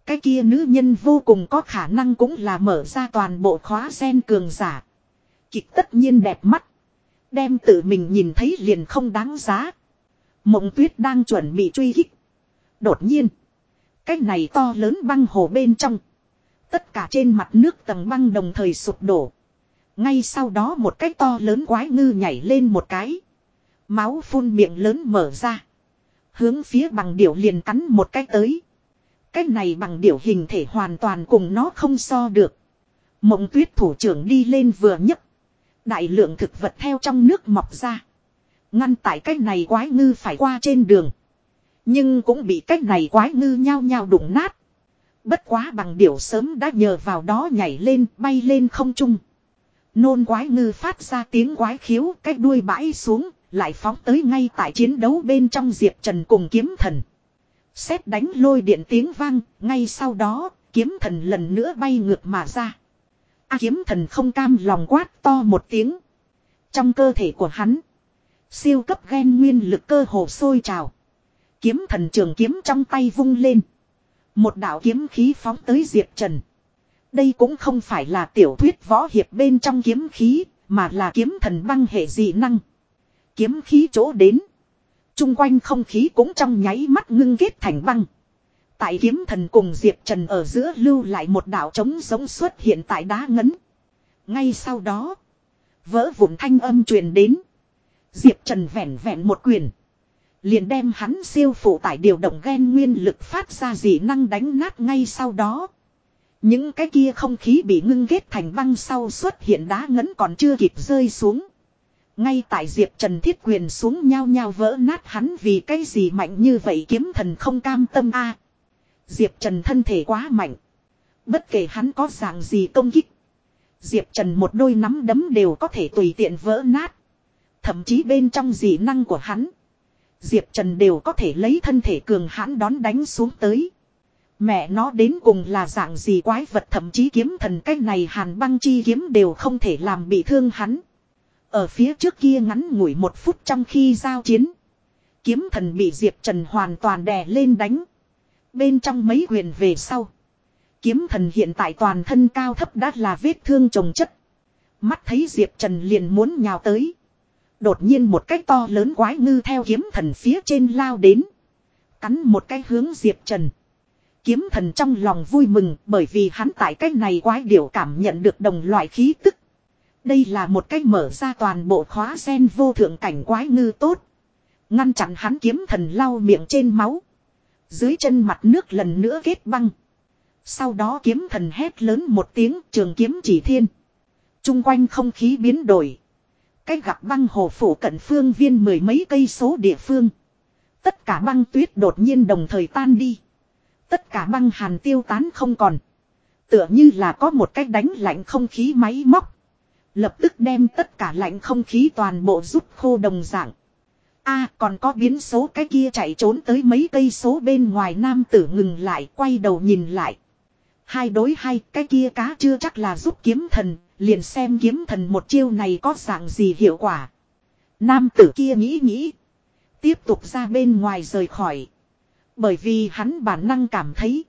Cái kia nữ nhân vô cùng có khả năng cũng là mở ra toàn bộ khóa sen cường giả kịch tất nhiên đẹp mắt. Đem tự mình nhìn thấy liền không đáng giá. Mộng tuyết đang chuẩn bị truy hích. Đột nhiên. Cái này to lớn băng hồ bên trong. Tất cả trên mặt nước tầng băng đồng thời sụp đổ. Ngay sau đó một cái to lớn quái ngư nhảy lên một cái. Máu phun miệng lớn mở ra. Hướng phía bằng điểu liền cắn một cái tới. Cái này bằng điểu hình thể hoàn toàn cùng nó không so được. Mộng tuyết thủ trưởng đi lên vừa nhấc Đại lượng thực vật theo trong nước mọc ra. Ngăn tại cách này quái ngư phải qua trên đường. Nhưng cũng bị cách này quái ngư nhao nhao đụng nát. Bất quá bằng điểu sớm đã nhờ vào đó nhảy lên, bay lên không trung. Nôn quái ngư phát ra tiếng quái khiếu cách đuôi bãi xuống lại phóng tới ngay tại chiến đấu bên trong Diệp Trần cùng kiếm thần. Xét đánh lôi điện tiếng vang, ngay sau đó, kiếm thần lần nữa bay ngược mà ra. A kiếm thần không cam lòng quát to một tiếng. Trong cơ thể của hắn, siêu cấp gen nguyên lực cơ hồ sôi trào. Kiếm thần trường kiếm trong tay vung lên. Một đạo kiếm khí phóng tới Diệp Trần. Đây cũng không phải là tiểu thuyết võ hiệp bên trong kiếm khí, mà là kiếm thần băng hệ dị năng. Kiếm khí chỗ đến. Trung quanh không khí cũng trong nháy mắt ngưng kết thành băng. Tại kiếm thần cùng Diệp Trần ở giữa lưu lại một đạo trống giống xuất hiện tại đá ngấn. Ngay sau đó. Vỡ vụn thanh âm truyền đến. Diệp Trần vẹn vẹn một quyền. Liền đem hắn siêu phụ tải điều động gen nguyên lực phát ra dị năng đánh nát ngay sau đó. Những cái kia không khí bị ngưng kết thành băng sau xuất hiện đá ngấn còn chưa kịp rơi xuống. Ngay tại Diệp Trần thiết quyền xuống nhau nhau vỡ nát hắn vì cái gì mạnh như vậy kiếm thần không cam tâm a Diệp Trần thân thể quá mạnh. Bất kể hắn có dạng gì công kích. Diệp Trần một đôi nắm đấm đều có thể tùy tiện vỡ nát. Thậm chí bên trong dị năng của hắn. Diệp Trần đều có thể lấy thân thể cường hãn đón đánh xuống tới. Mẹ nó đến cùng là dạng gì quái vật, thậm chí kiếm thần cách này hàn băng chi kiếm đều không thể làm bị thương hắn. Ở phía trước kia ngắn ngủi một phút trong khi giao chiến. Kiếm thần bị Diệp Trần hoàn toàn đè lên đánh. Bên trong mấy quyền về sau. Kiếm thần hiện tại toàn thân cao thấp đã là vết thương trồng chất. Mắt thấy Diệp Trần liền muốn nhào tới. Đột nhiên một cái to lớn quái ngư theo kiếm thần phía trên lao đến. Cắn một cái hướng Diệp Trần. Kiếm thần trong lòng vui mừng bởi vì hắn tại cái này quái điểu cảm nhận được đồng loại khí tức. Đây là một cách mở ra toàn bộ khóa sen vô thượng cảnh quái ngư tốt. Ngăn chặn hắn kiếm thần lau miệng trên máu. Dưới chân mặt nước lần nữa kết băng. Sau đó kiếm thần hét lớn một tiếng, trường kiếm chỉ thiên. Trung quanh không khí biến đổi. Cách gặp băng hồ phủ cận phương viên mười mấy cây số địa phương. Tất cả băng tuyết đột nhiên đồng thời tan đi. Tất cả băng hàn tiêu tán không còn. Tựa như là có một cách đánh lạnh không khí máy móc. Lập tức đem tất cả lạnh không khí toàn bộ rút khô đồng dạng. a còn có biến số cái kia chạy trốn tới mấy cây số bên ngoài nam tử ngừng lại quay đầu nhìn lại. Hai đối hai cái kia cá chưa chắc là giúp kiếm thần, liền xem kiếm thần một chiêu này có dạng gì hiệu quả. Nam tử kia nghĩ nghĩ. Tiếp tục ra bên ngoài rời khỏi. Bởi vì hắn bản năng cảm thấy.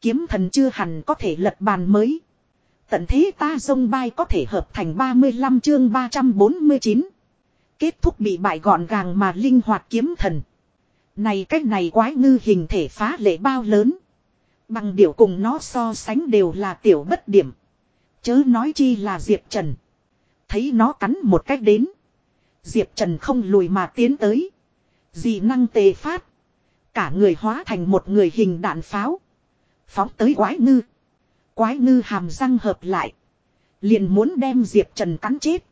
Kiếm thần chưa hẳn có thể lật bàn mới. Tận thế ta sông bay có thể hợp thành 35 chương 349. Kết thúc bị bại gọn gàng mà linh hoạt kiếm thần. Này cách này quái ngư hình thể phá lệ bao lớn. Bằng điều cùng nó so sánh đều là tiểu bất điểm. Chớ nói chi là Diệp Trần. Thấy nó cắn một cách đến. Diệp Trần không lùi mà tiến tới. Dị năng tề phát. Cả người hóa thành một người hình đạn pháo. Phóng tới quái ngư. Quái ngư hàm răng hợp lại. Liền muốn đem Diệp Trần cắn chết.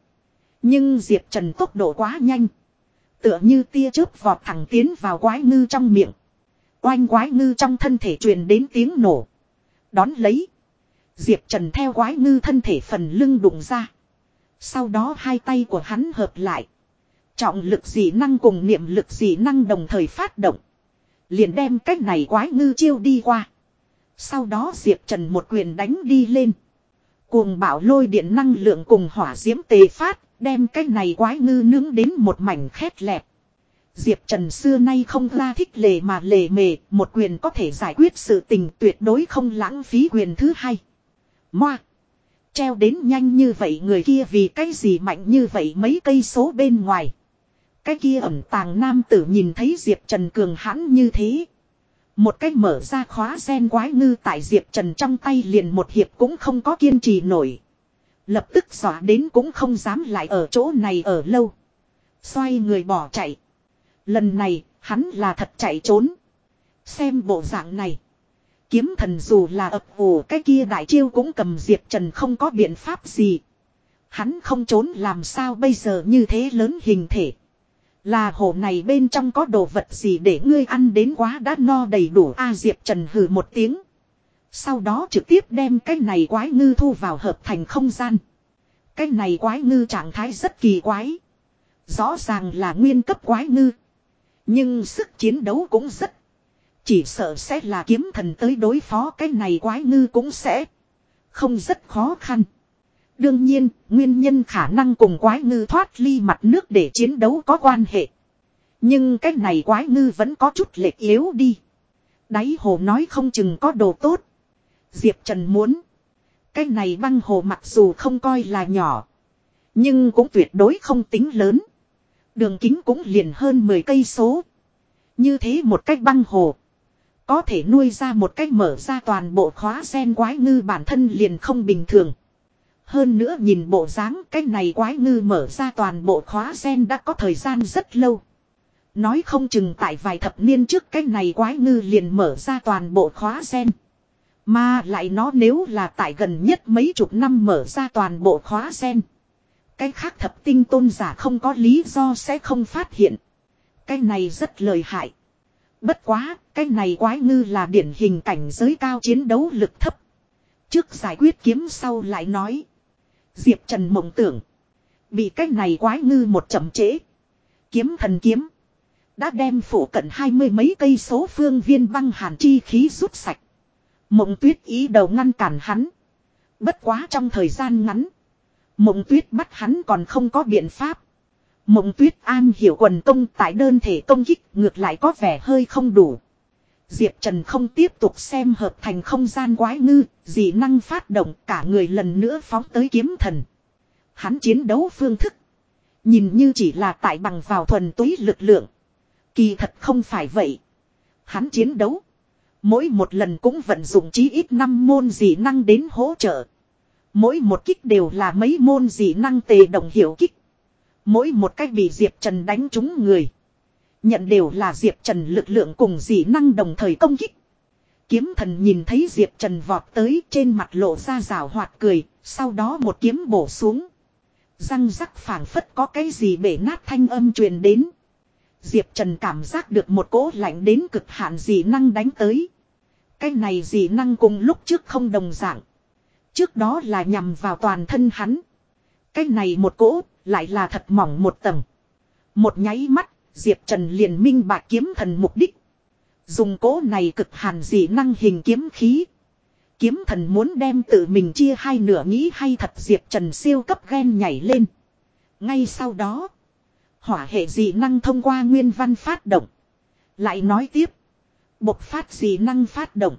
Nhưng Diệp Trần tốc độ quá nhanh. Tựa như tia chớp vọt thẳng tiến vào quái ngư trong miệng. Oanh quái ngư trong thân thể truyền đến tiếng nổ. Đón lấy. Diệp Trần theo quái ngư thân thể phần lưng đụng ra. Sau đó hai tay của hắn hợp lại. Trọng lực dị năng cùng niệm lực dị năng đồng thời phát động. Liền đem cách này quái ngư chiêu đi qua. Sau đó Diệp Trần một quyền đánh đi lên. Cuồng bảo lôi điện năng lượng cùng hỏa diễm tề phát, đem cái này quái ngư nướng đến một mảnh khét lẹp. Diệp Trần xưa nay không ra thích lề mà lề mề, một quyền có thể giải quyết sự tình tuyệt đối không lãng phí quyền thứ hai. Moa! Treo đến nhanh như vậy người kia vì cái gì mạnh như vậy mấy cây số bên ngoài. Cái kia ẩn tàng nam tử nhìn thấy Diệp Trần cường hãn như thế. Một cách mở ra khóa sen quái ngư tại Diệp Trần trong tay liền một hiệp cũng không có kiên trì nổi. Lập tức dọa đến cũng không dám lại ở chỗ này ở lâu. Xoay người bỏ chạy. Lần này, hắn là thật chạy trốn. Xem bộ dạng này. Kiếm thần dù là ập ủ cái kia đại chiêu cũng cầm Diệp Trần không có biện pháp gì. Hắn không trốn làm sao bây giờ như thế lớn hình thể. Là hồ này bên trong có đồ vật gì để ngươi ăn đến quá đã no đầy đủ A Diệp Trần hừ một tiếng. Sau đó trực tiếp đem cái này quái ngư thu vào hợp thành không gian. Cái này quái ngư trạng thái rất kỳ quái. Rõ ràng là nguyên cấp quái ngư. Nhưng sức chiến đấu cũng rất. Chỉ sợ sẽ là kiếm thần tới đối phó cái này quái ngư cũng sẽ. Không rất khó khăn. Đương nhiên, nguyên nhân khả năng cùng quái ngư thoát ly mặt nước để chiến đấu có quan hệ. Nhưng cái này quái ngư vẫn có chút lệch yếu đi. Đáy hồ nói không chừng có đồ tốt. Diệp Trần muốn. Cái này băng hồ mặc dù không coi là nhỏ. Nhưng cũng tuyệt đối không tính lớn. Đường kính cũng liền hơn 10 cây số. Như thế một cách băng hồ. Có thể nuôi ra một cách mở ra toàn bộ khóa sen quái ngư bản thân liền không bình thường. Hơn nữa nhìn bộ dáng cái này quái ngư mở ra toàn bộ khóa sen đã có thời gian rất lâu. Nói không chừng tại vài thập niên trước cái này quái ngư liền mở ra toàn bộ khóa sen. Mà lại nó nếu là tại gần nhất mấy chục năm mở ra toàn bộ khóa sen. Cái khác thập tinh tôn giả không có lý do sẽ không phát hiện. Cái này rất lợi hại. Bất quá, cái này quái ngư là điển hình cảnh giới cao chiến đấu lực thấp. Trước giải quyết kiếm sau lại nói. Diệp Trần mộng tưởng. Bị cách này quái ngư một chậm trễ. Kiếm thần kiếm. Đã đem phủ cận hai mươi mấy cây số phương viên băng hàn chi khí rút sạch. Mộng tuyết ý đầu ngăn cản hắn. Bất quá trong thời gian ngắn. Mộng tuyết bắt hắn còn không có biện pháp. Mộng tuyết an hiểu quần công tại đơn thể công kích ngược lại có vẻ hơi không đủ. Diệp Trần không tiếp tục xem hợp thành không gian quái ngư, dị năng phát động cả người lần nữa phóng tới kiếm thần. Hắn chiến đấu phương thức. Nhìn như chỉ là tại bằng vào thuần túy lực lượng. Kỳ thật không phải vậy. Hắn chiến đấu. Mỗi một lần cũng vận dụng chí ít 5 môn dị năng đến hỗ trợ. Mỗi một kích đều là mấy môn dị năng tề đồng hiểu kích. Mỗi một cách bị Diệp Trần đánh trúng người. Nhận đều là Diệp Trần lực lượng cùng dị năng đồng thời công kích. Kiếm thần nhìn thấy Diệp Trần vọt tới trên mặt lộ ra rào hoạt cười, sau đó một kiếm bổ xuống. Răng rắc phảng phất có cái gì bể nát thanh âm truyền đến. Diệp Trần cảm giác được một cỗ lạnh đến cực hạn dị năng đánh tới. Cái này dị năng cùng lúc trước không đồng dạng. Trước đó là nhằm vào toàn thân hắn. Cái này một cỗ, lại là thật mỏng một tầng. Một nháy mắt, Diệp Trần liền minh Bạc kiếm thần mục đích. Dùng cỗ này cực hàn dị năng hình kiếm khí. Kiếm thần muốn đem tự mình chia hai nửa nghĩ hay thật Diệp Trần siêu cấp ghen nhảy lên. Ngay sau đó, hỏa hệ dị năng thông qua nguyên văn phát động. Lại nói tiếp, bộc phát dị năng phát động.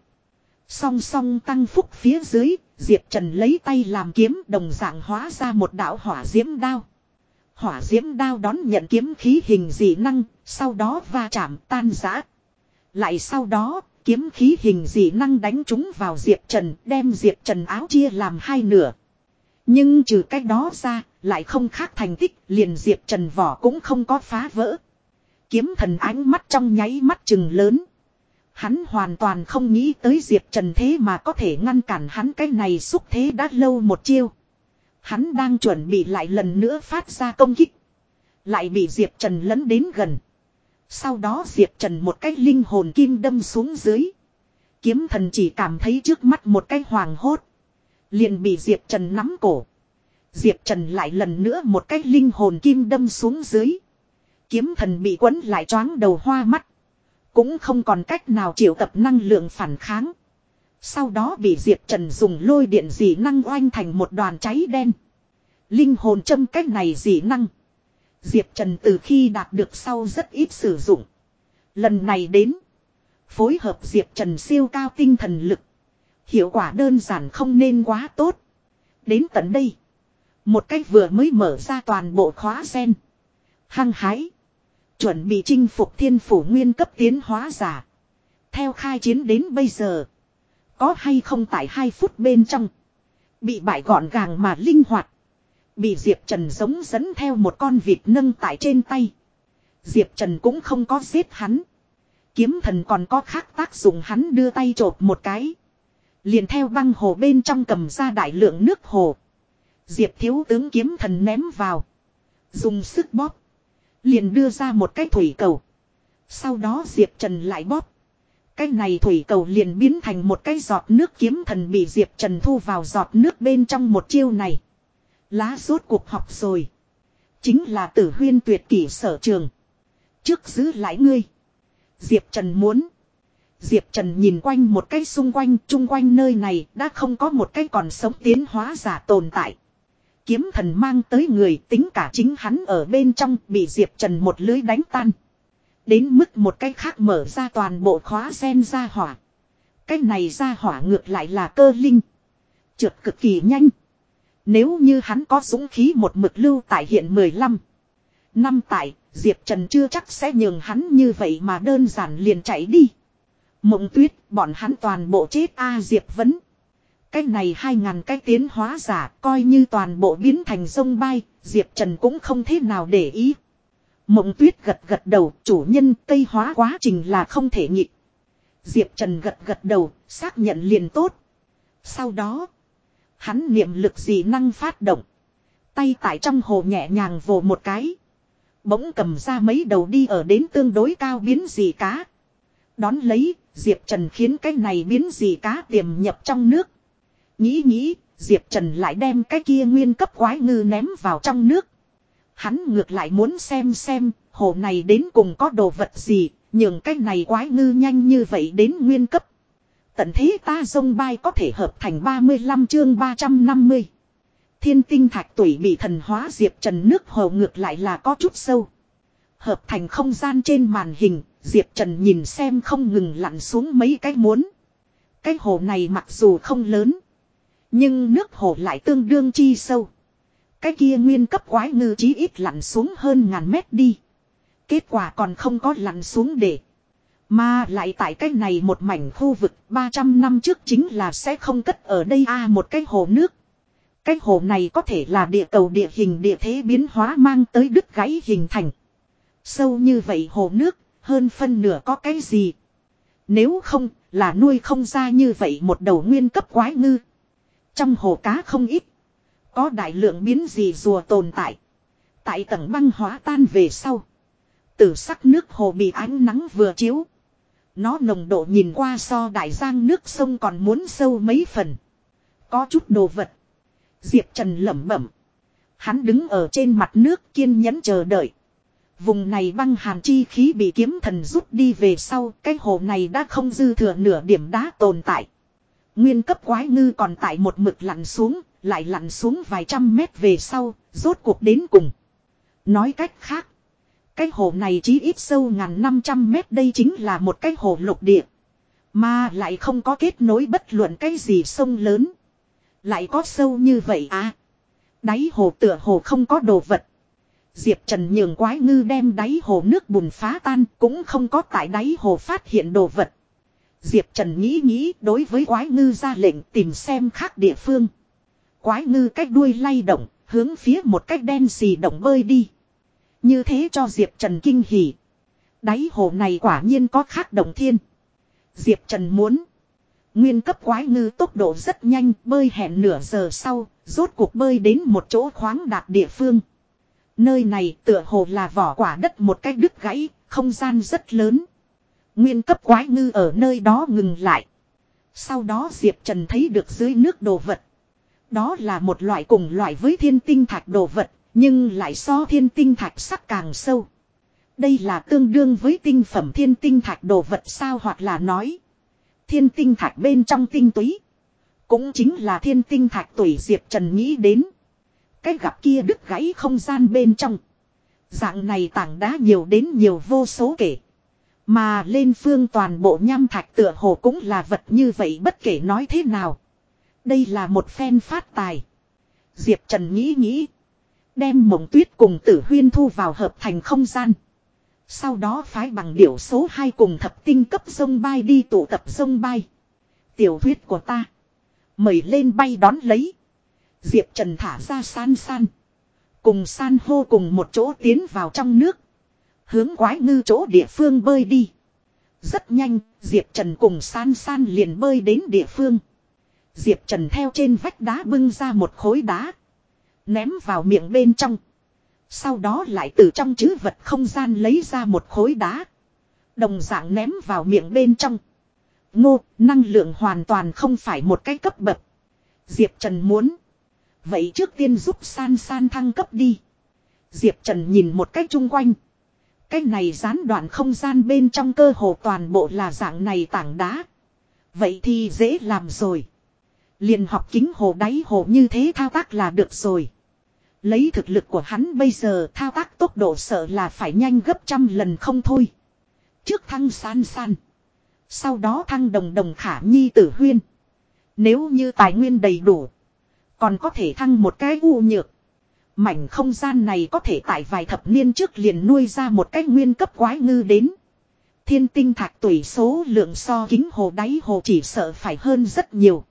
Song song tăng phúc phía dưới, Diệp Trần lấy tay làm kiếm đồng dạng hóa ra một đạo hỏa diễm đao. Hỏa diễm đao đón nhận kiếm khí hình dị năng, sau đó va chạm tan rã. Lại sau đó, kiếm khí hình dị năng đánh trúng vào Diệp Trần, đem Diệp Trần áo chia làm hai nửa. Nhưng trừ cách đó ra, lại không khác thành tích, liền Diệp Trần vỏ cũng không có phá vỡ. Kiếm thần ánh mắt trong nháy mắt chừng lớn. Hắn hoàn toàn không nghĩ tới Diệp Trần thế mà có thể ngăn cản hắn cái này xúc thế đã lâu một chiêu. Hắn đang chuẩn bị lại lần nữa phát ra công kích. Lại bị Diệp Trần lấn đến gần. Sau đó Diệp Trần một cái linh hồn kim đâm xuống dưới. Kiếm thần chỉ cảm thấy trước mắt một cái hoàng hốt. Liền bị Diệp Trần nắm cổ. Diệp Trần lại lần nữa một cái linh hồn kim đâm xuống dưới. Kiếm thần bị quấn lại choáng đầu hoa mắt. Cũng không còn cách nào chịu tập năng lượng phản kháng. Sau đó bị Diệp Trần dùng lôi điện dị năng oanh thành một đoàn cháy đen. Linh hồn châm cách này dị năng. Diệp Trần từ khi đạt được sau rất ít sử dụng. Lần này đến. Phối hợp Diệp Trần siêu cao tinh thần lực. Hiệu quả đơn giản không nên quá tốt. Đến tận đây. Một cách vừa mới mở ra toàn bộ khóa sen. Hăng hái. Chuẩn bị chinh phục thiên phủ nguyên cấp tiến hóa giả. Theo khai chiến đến bây giờ. Có hay không tại 2 phút bên trong. Bị bại gọn gàng mà linh hoạt. Bị Diệp Trần giống dẫn theo một con vịt nâng tại trên tay. Diệp Trần cũng không có giết hắn. Kiếm thần còn có khác tác dụng hắn đưa tay chộp một cái. Liền theo băng hồ bên trong cầm ra đại lượng nước hồ. Diệp thiếu tướng kiếm thần ném vào. Dùng sức bóp. Liền đưa ra một cái thủy cầu. Sau đó Diệp Trần lại bóp. Cái này thủy cầu liền biến thành một cái giọt nước kiếm thần bị Diệp Trần thu vào giọt nước bên trong một chiêu này. Lá rốt cuộc học rồi. Chính là tử huyên tuyệt kỷ sở trường. Trước giữ lại ngươi. Diệp Trần muốn. Diệp Trần nhìn quanh một cái xung quanh, chung quanh nơi này đã không có một cái còn sống tiến hóa giả tồn tại. Kiếm thần mang tới người tính cả chính hắn ở bên trong bị Diệp Trần một lưới đánh tan. Đến mức một cái khác mở ra toàn bộ khóa sen ra hỏa. Cái này ra hỏa ngược lại là cơ linh. Trượt cực kỳ nhanh. Nếu như hắn có dũng khí một mực lưu tại hiện 15. Năm tại, Diệp Trần chưa chắc sẽ nhường hắn như vậy mà đơn giản liền chạy đi. Mộng tuyết, bọn hắn toàn bộ chết A Diệp vấn. Cái này hai ngàn cái tiến hóa giả coi như toàn bộ biến thành sông bay, Diệp Trần cũng không thế nào để ý. Mộng tuyết gật gật đầu, chủ nhân cây hóa quá trình là không thể nhịp. Diệp Trần gật gật đầu, xác nhận liền tốt. Sau đó, hắn niệm lực dị năng phát động. Tay tại trong hồ nhẹ nhàng vồ một cái. Bỗng cầm ra mấy đầu đi ở đến tương đối cao biến dị cá. Đón lấy, Diệp Trần khiến cái này biến dị cá tiềm nhập trong nước. Nghĩ nghĩ, Diệp Trần lại đem cái kia nguyên cấp quái ngư ném vào trong nước. Hắn ngược lại muốn xem xem, hồ này đến cùng có đồ vật gì, nhường cái này quái ngư nhanh như vậy đến nguyên cấp. Tận thế ta dông bay có thể hợp thành 35 chương 350. Thiên tinh thạch tuổi bị thần hóa Diệp Trần nước hồ ngược lại là có chút sâu. Hợp thành không gian trên màn hình, Diệp Trần nhìn xem không ngừng lặn xuống mấy cái muốn. Cái hồ này mặc dù không lớn, nhưng nước hồ lại tương đương chi sâu. Cái kia nguyên cấp quái ngư chí ít lặn xuống hơn ngàn mét đi. Kết quả còn không có lặn xuống để. Mà lại tại cái này một mảnh khu vực 300 năm trước chính là sẽ không cất ở đây a một cái hồ nước. Cái hồ này có thể là địa cầu địa hình địa thế biến hóa mang tới đứt gãy hình thành. Sâu như vậy hồ nước, hơn phân nửa có cái gì. Nếu không, là nuôi không ra như vậy một đầu nguyên cấp quái ngư. Trong hồ cá không ít. Có đại lượng biến gì rùa tồn tại. Tại tầng băng hóa tan về sau. Tử sắc nước hồ bị ánh nắng vừa chiếu. Nó nồng độ nhìn qua so đại giang nước sông còn muốn sâu mấy phần. Có chút đồ vật. Diệp Trần lẩm bẩm. Hắn đứng ở trên mặt nước kiên nhẫn chờ đợi. Vùng này băng hàn chi khí bị kiếm thần rút đi về sau, cái hồ này đã không dư thừa nửa điểm đá tồn tại. Nguyên cấp quái ngư còn tại một mực lặn xuống, lại lặn xuống vài trăm mét về sau, rốt cuộc đến cùng. Nói cách khác, cái hồ này chỉ ít sâu ngàn năm trăm mét đây chính là một cái hồ lục địa. Mà lại không có kết nối bất luận cái gì sông lớn. Lại có sâu như vậy à. Đáy hồ tựa hồ không có đồ vật. Diệp Trần nhường quái ngư đem đáy hồ nước bùn phá tan cũng không có tại đáy hồ phát hiện đồ vật. Diệp Trần nghĩ nghĩ đối với quái ngư ra lệnh tìm xem khác địa phương. Quái ngư cách đuôi lay động, hướng phía một cách đen xì động bơi đi. Như thế cho Diệp Trần kinh hỉ. Đáy hồ này quả nhiên có khác động thiên. Diệp Trần muốn. Nguyên cấp quái ngư tốc độ rất nhanh bơi hẹn nửa giờ sau, rốt cuộc bơi đến một chỗ khoáng đạt địa phương. Nơi này tựa hồ là vỏ quả đất một cách đứt gãy, không gian rất lớn. Nguyên cấp quái ngư ở nơi đó ngừng lại. Sau đó Diệp Trần thấy được dưới nước đồ vật. Đó là một loại cùng loại với thiên tinh thạch đồ vật, nhưng lại so thiên tinh thạch sắc càng sâu. Đây là tương đương với tinh phẩm thiên tinh thạch đồ vật sao hoặc là nói. Thiên tinh thạch bên trong tinh túy. Cũng chính là thiên tinh thạch tuổi Diệp Trần nghĩ đến. Cái gặp kia đứt gãy không gian bên trong. Dạng này tảng đá nhiều đến nhiều vô số kể. Mà lên phương toàn bộ nham thạch tựa hồ cũng là vật như vậy bất kể nói thế nào. Đây là một phen phát tài. Diệp Trần nghĩ nghĩ. Đem mộng tuyết cùng tử huyên thu vào hợp thành không gian. Sau đó phái bằng điểu số 2 cùng thập tinh cấp sông bay đi tụ tập sông bay. Tiểu thuyết của ta. Mời lên bay đón lấy. Diệp Trần thả ra san san. Cùng san hô cùng một chỗ tiến vào trong nước. Hướng quái ngư chỗ địa phương bơi đi. Rất nhanh, Diệp Trần cùng san san liền bơi đến địa phương. Diệp Trần theo trên vách đá bưng ra một khối đá. Ném vào miệng bên trong. Sau đó lại từ trong chữ vật không gian lấy ra một khối đá. Đồng dạng ném vào miệng bên trong. Ngô, năng lượng hoàn toàn không phải một cái cấp bậc. Diệp Trần muốn. Vậy trước tiên giúp san san thăng cấp đi. Diệp Trần nhìn một cách chung quanh. Cái này gián đoạn không gian bên trong cơ hồ toàn bộ là dạng này tảng đá. Vậy thì dễ làm rồi. Liền học kính hồ đáy hồ như thế thao tác là được rồi. Lấy thực lực của hắn bây giờ thao tác tốc độ sợ là phải nhanh gấp trăm lần không thôi. Trước thăng san san. Sau đó thăng đồng đồng khả nhi tử huyên. Nếu như tài nguyên đầy đủ. Còn có thể thăng một cái u nhược. Mảnh không gian này có thể tại vài thập niên trước liền nuôi ra một cái nguyên cấp quái ngư đến. Thiên tinh thạch tùy số lượng so kính hồ đáy hồ chỉ sợ phải hơn rất nhiều.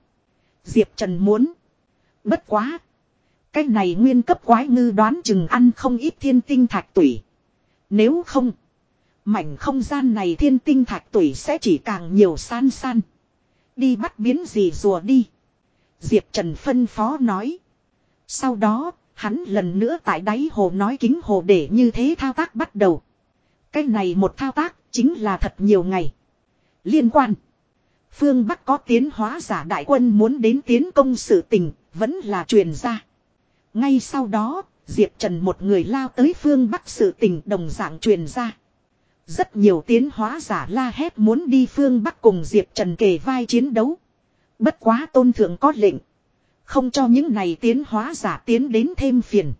Diệp Trần muốn. Bất quá. Cái này nguyên cấp quái ngư đoán chừng ăn không ít thiên tinh thạch tủy. Nếu không. Mảnh không gian này thiên tinh thạch tủy sẽ chỉ càng nhiều san san. Đi bắt biến gì rùa đi. Diệp Trần phân phó nói. Sau đó, hắn lần nữa tại đáy hồ nói kính hồ để như thế thao tác bắt đầu. Cái này một thao tác chính là thật nhiều ngày. Liên quan. Phương Bắc có tiến hóa giả đại quân muốn đến tiến công sự tình, vẫn là truyền ra. Ngay sau đó, Diệp Trần một người lao tới phương Bắc sự tình đồng dạng truyền ra. Rất nhiều tiến hóa giả la hét muốn đi phương Bắc cùng Diệp Trần kề vai chiến đấu. Bất quá tôn thượng có lệnh. Không cho những này tiến hóa giả tiến đến thêm phiền.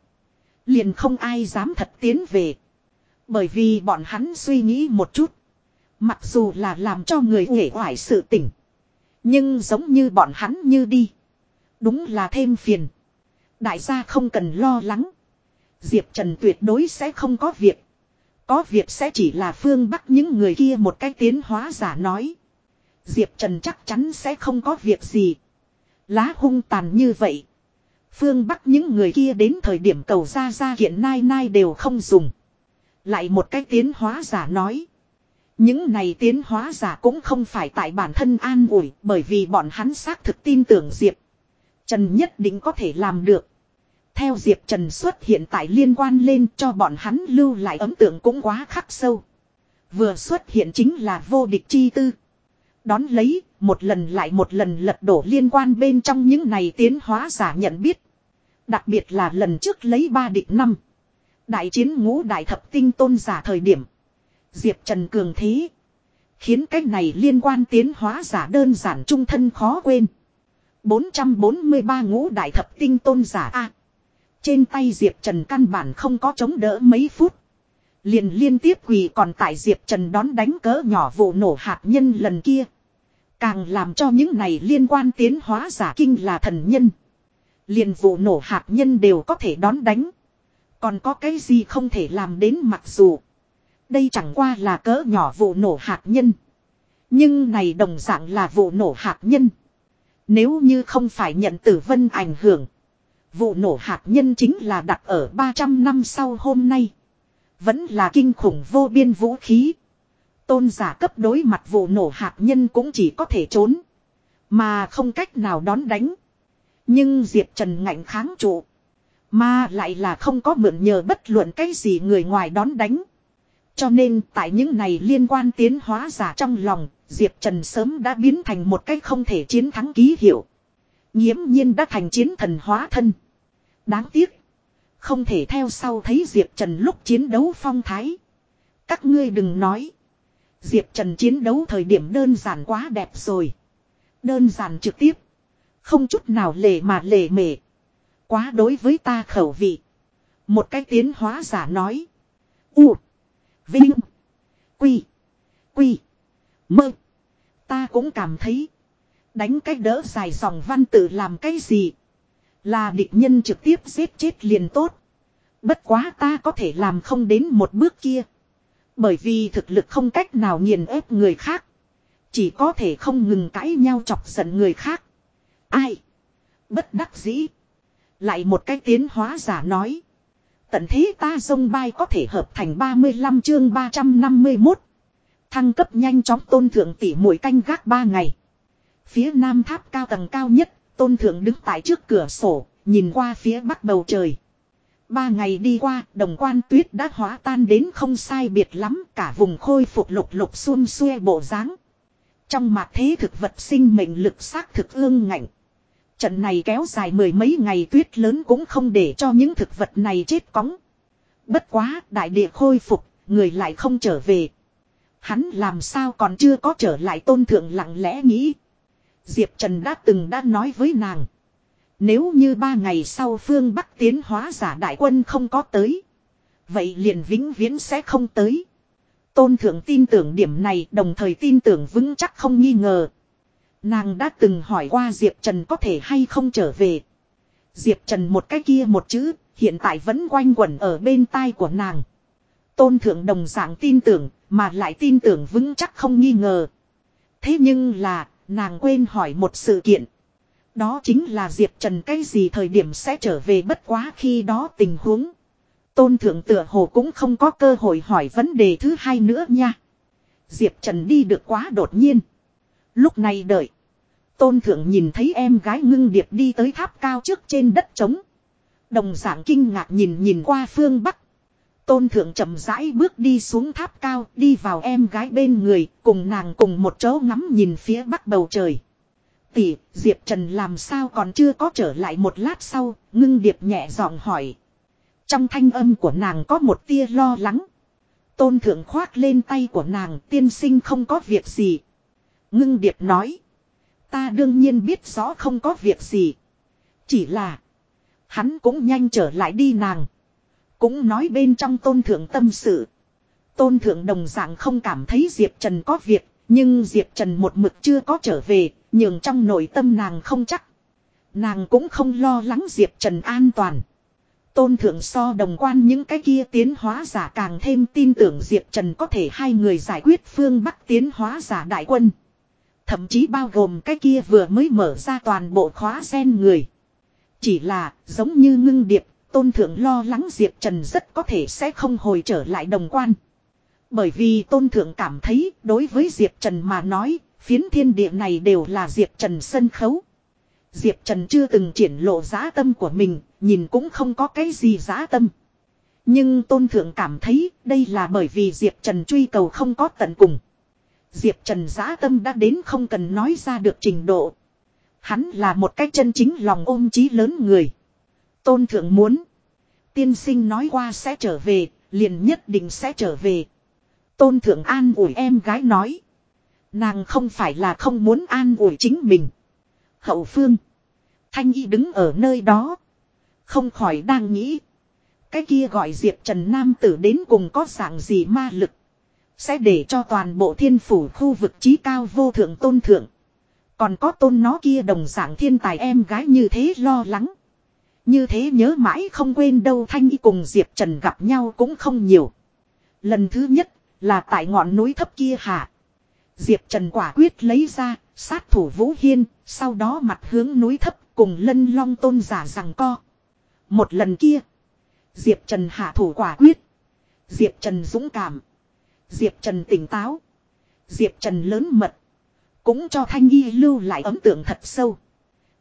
Liền không ai dám thật tiến về. Bởi vì bọn hắn suy nghĩ một chút. Mặc dù là làm cho người uể oải sự tỉnh. Nhưng giống như bọn hắn như đi. Đúng là thêm phiền. Đại gia không cần lo lắng. Diệp Trần tuyệt đối sẽ không có việc. Có việc sẽ chỉ là phương Bắc những người kia một cái tiến hóa giả nói. Diệp Trần chắc chắn sẽ không có việc gì. Lá hung tàn như vậy. Phương Bắc những người kia đến thời điểm cầu ra ra hiện nai nai đều không dùng. Lại một cái tiến hóa giả nói. Những này tiến hóa giả cũng không phải tại bản thân an ủi bởi vì bọn hắn xác thực tin tưởng Diệp. Trần nhất định có thể làm được. Theo Diệp Trần xuất hiện tại liên quan lên cho bọn hắn lưu lại ấn tượng cũng quá khắc sâu. Vừa xuất hiện chính là vô địch chi tư. Đón lấy, một lần lại một lần lật đổ liên quan bên trong những này tiến hóa giả nhận biết. Đặc biệt là lần trước lấy ba địch năm. Đại chiến ngũ đại thập tinh tôn giả thời điểm. Diệp Trần cường thế. Khiến cách này liên quan tiến hóa giả đơn giản trung thân khó quên. 443 ngũ đại thập tinh tôn giả A. trên tay Diệp Trần căn bản không có chống đỡ mấy phút. Liền liên tiếp quỳ còn tại Diệp Trần đón đánh cỡ nhỏ vụ nổ hạt nhân lần kia. Càng làm cho những này liên quan tiến hóa giả kinh là thần nhân. Liền vụ nổ hạt nhân đều có thể đón đánh. Còn có cái gì không thể làm đến mặc dù. Đây chẳng qua là cỡ nhỏ vụ nổ hạt nhân. Nhưng này đồng dạng là vụ nổ hạt nhân. Nếu như không phải nhận tử vân ảnh hưởng. Vụ nổ hạt nhân chính là đặt ở 300 năm sau hôm nay. Vẫn là kinh khủng vô biên vũ khí. Tôn giả cấp đối mặt vụ nổ hạt nhân cũng chỉ có thể trốn. Mà không cách nào đón đánh. Nhưng Diệp Trần ngạnh kháng trụ. Mà lại là không có mượn nhờ bất luận cái gì người ngoài đón đánh. Cho nên tại những này liên quan tiến hóa giả trong lòng, Diệp Trần sớm đã biến thành một cái không thể chiến thắng ký hiệu. Nhiễm nhiên đã thành chiến thần hóa thân. Đáng tiếc. Không thể theo sau thấy Diệp Trần lúc chiến đấu phong thái. Các ngươi đừng nói. Diệp Trần chiến đấu thời điểm đơn giản quá đẹp rồi. Đơn giản trực tiếp. Không chút nào lề mà lề mề. Quá đối với ta khẩu vị. Một cái tiến hóa giả nói. U. Vinh. Quy. Quy. Mơ. Ta cũng cảm thấy. Đánh cách đỡ dài dòng văn tự làm cái gì. Là địch nhân trực tiếp giết chết liền tốt. Bất quá ta có thể làm không đến một bước kia. Bởi vì thực lực không cách nào nghiền ép người khác. Chỉ có thể không ngừng cãi nhau chọc giận người khác. Ai? Bất đắc dĩ. Lại một cái tiến hóa giả nói. Tận thế ta sông bay có thể hợp thành 35 chương 351. Thăng cấp nhanh chóng tôn thượng tỷ mũi canh gác 3 ngày. Phía nam tháp cao tầng cao nhất, tôn thượng đứng tại trước cửa sổ, nhìn qua phía bắc bầu trời. Ba ngày đi qua, đồng quan tuyết đã hóa tan đến không sai biệt lắm, cả vùng khôi phục lục lục xuôn xuê bộ dáng. Trong mặt thế thực vật sinh mệnh lực xác thực ương ngạnh. Trận này kéo dài mười mấy ngày tuyết lớn cũng không để cho những thực vật này chết cóng. Bất quá, đại địa khôi phục, người lại không trở về. Hắn làm sao còn chưa có trở lại tôn thượng lặng lẽ nghĩ. Diệp Trần đã từng đã nói với nàng. Nếu như ba ngày sau phương Bắc tiến hóa giả đại quân không có tới. Vậy liền vĩnh viễn sẽ không tới. Tôn thượng tin tưởng điểm này đồng thời tin tưởng vững chắc không nghi ngờ. Nàng đã từng hỏi qua Diệp Trần có thể hay không trở về. Diệp Trần một cái kia một chữ, hiện tại vẫn quanh quẩn ở bên tai của nàng. Tôn thượng đồng dạng tin tưởng, mà lại tin tưởng vững chắc không nghi ngờ. Thế nhưng là, nàng quên hỏi một sự kiện. Đó chính là Diệp Trần cái gì thời điểm sẽ trở về bất quá khi đó tình huống. Tôn thượng tựa hồ cũng không có cơ hội hỏi vấn đề thứ hai nữa nha. Diệp Trần đi được quá đột nhiên. Lúc này đợi. Tôn thượng nhìn thấy em gái ngưng điệp đi tới tháp cao trước trên đất trống. Đồng giảng kinh ngạc nhìn nhìn qua phương Bắc. Tôn thượng chậm rãi bước đi xuống tháp cao, đi vào em gái bên người, cùng nàng cùng một chỗ ngắm nhìn phía bắc bầu trời. Tỷ, Diệp Trần làm sao còn chưa có trở lại một lát sau, ngưng điệp nhẹ giọng hỏi. Trong thanh âm của nàng có một tia lo lắng. Tôn thượng khoác lên tay của nàng tiên sinh không có việc gì. Ngưng điệp nói. Ta đương nhiên biết rõ không có việc gì. Chỉ là. Hắn cũng nhanh trở lại đi nàng. Cũng nói bên trong tôn thượng tâm sự. Tôn thượng đồng dạng không cảm thấy Diệp Trần có việc. Nhưng Diệp Trần một mực chưa có trở về. Nhưng trong nội tâm nàng không chắc. Nàng cũng không lo lắng Diệp Trần an toàn. Tôn thượng so đồng quan những cái kia tiến hóa giả càng thêm tin tưởng Diệp Trần có thể hai người giải quyết phương Bắc tiến hóa giả đại quân. Thậm chí bao gồm cái kia vừa mới mở ra toàn bộ khóa sen người. Chỉ là, giống như ngưng điệp, tôn thượng lo lắng Diệp Trần rất có thể sẽ không hồi trở lại đồng quan. Bởi vì tôn thượng cảm thấy, đối với Diệp Trần mà nói, phiến thiên địa này đều là Diệp Trần sân khấu. Diệp Trần chưa từng triển lộ giá tâm của mình, nhìn cũng không có cái gì giá tâm. Nhưng tôn thượng cảm thấy đây là bởi vì Diệp Trần truy cầu không có tận cùng. Diệp Trần giá tâm đã đến không cần nói ra được trình độ. Hắn là một cái chân chính lòng ôm chí lớn người. Tôn thượng muốn. Tiên sinh nói qua sẽ trở về, liền nhất định sẽ trở về. Tôn thượng an ủi em gái nói. Nàng không phải là không muốn an ủi chính mình. Hậu phương. Thanh y đứng ở nơi đó. Không khỏi đang nghĩ. Cái kia gọi Diệp Trần Nam tử đến cùng có dạng gì ma lực. Sẽ để cho toàn bộ thiên phủ khu vực trí cao vô thượng tôn thượng. Còn có tôn nó kia đồng dạng thiên tài em gái như thế lo lắng. Như thế nhớ mãi không quên đâu Thanh Y cùng Diệp Trần gặp nhau cũng không nhiều. Lần thứ nhất là tại ngọn núi thấp kia hạ. Diệp Trần quả quyết lấy ra, sát thủ Vũ Hiên, sau đó mặt hướng núi thấp cùng lân long tôn giả rằng co. Một lần kia, Diệp Trần hạ thủ quả quyết. Diệp Trần dũng cảm. Diệp Trần tỉnh táo. Diệp Trần lớn mật. Cũng cho Thanh Y lưu lại ấn tượng thật sâu.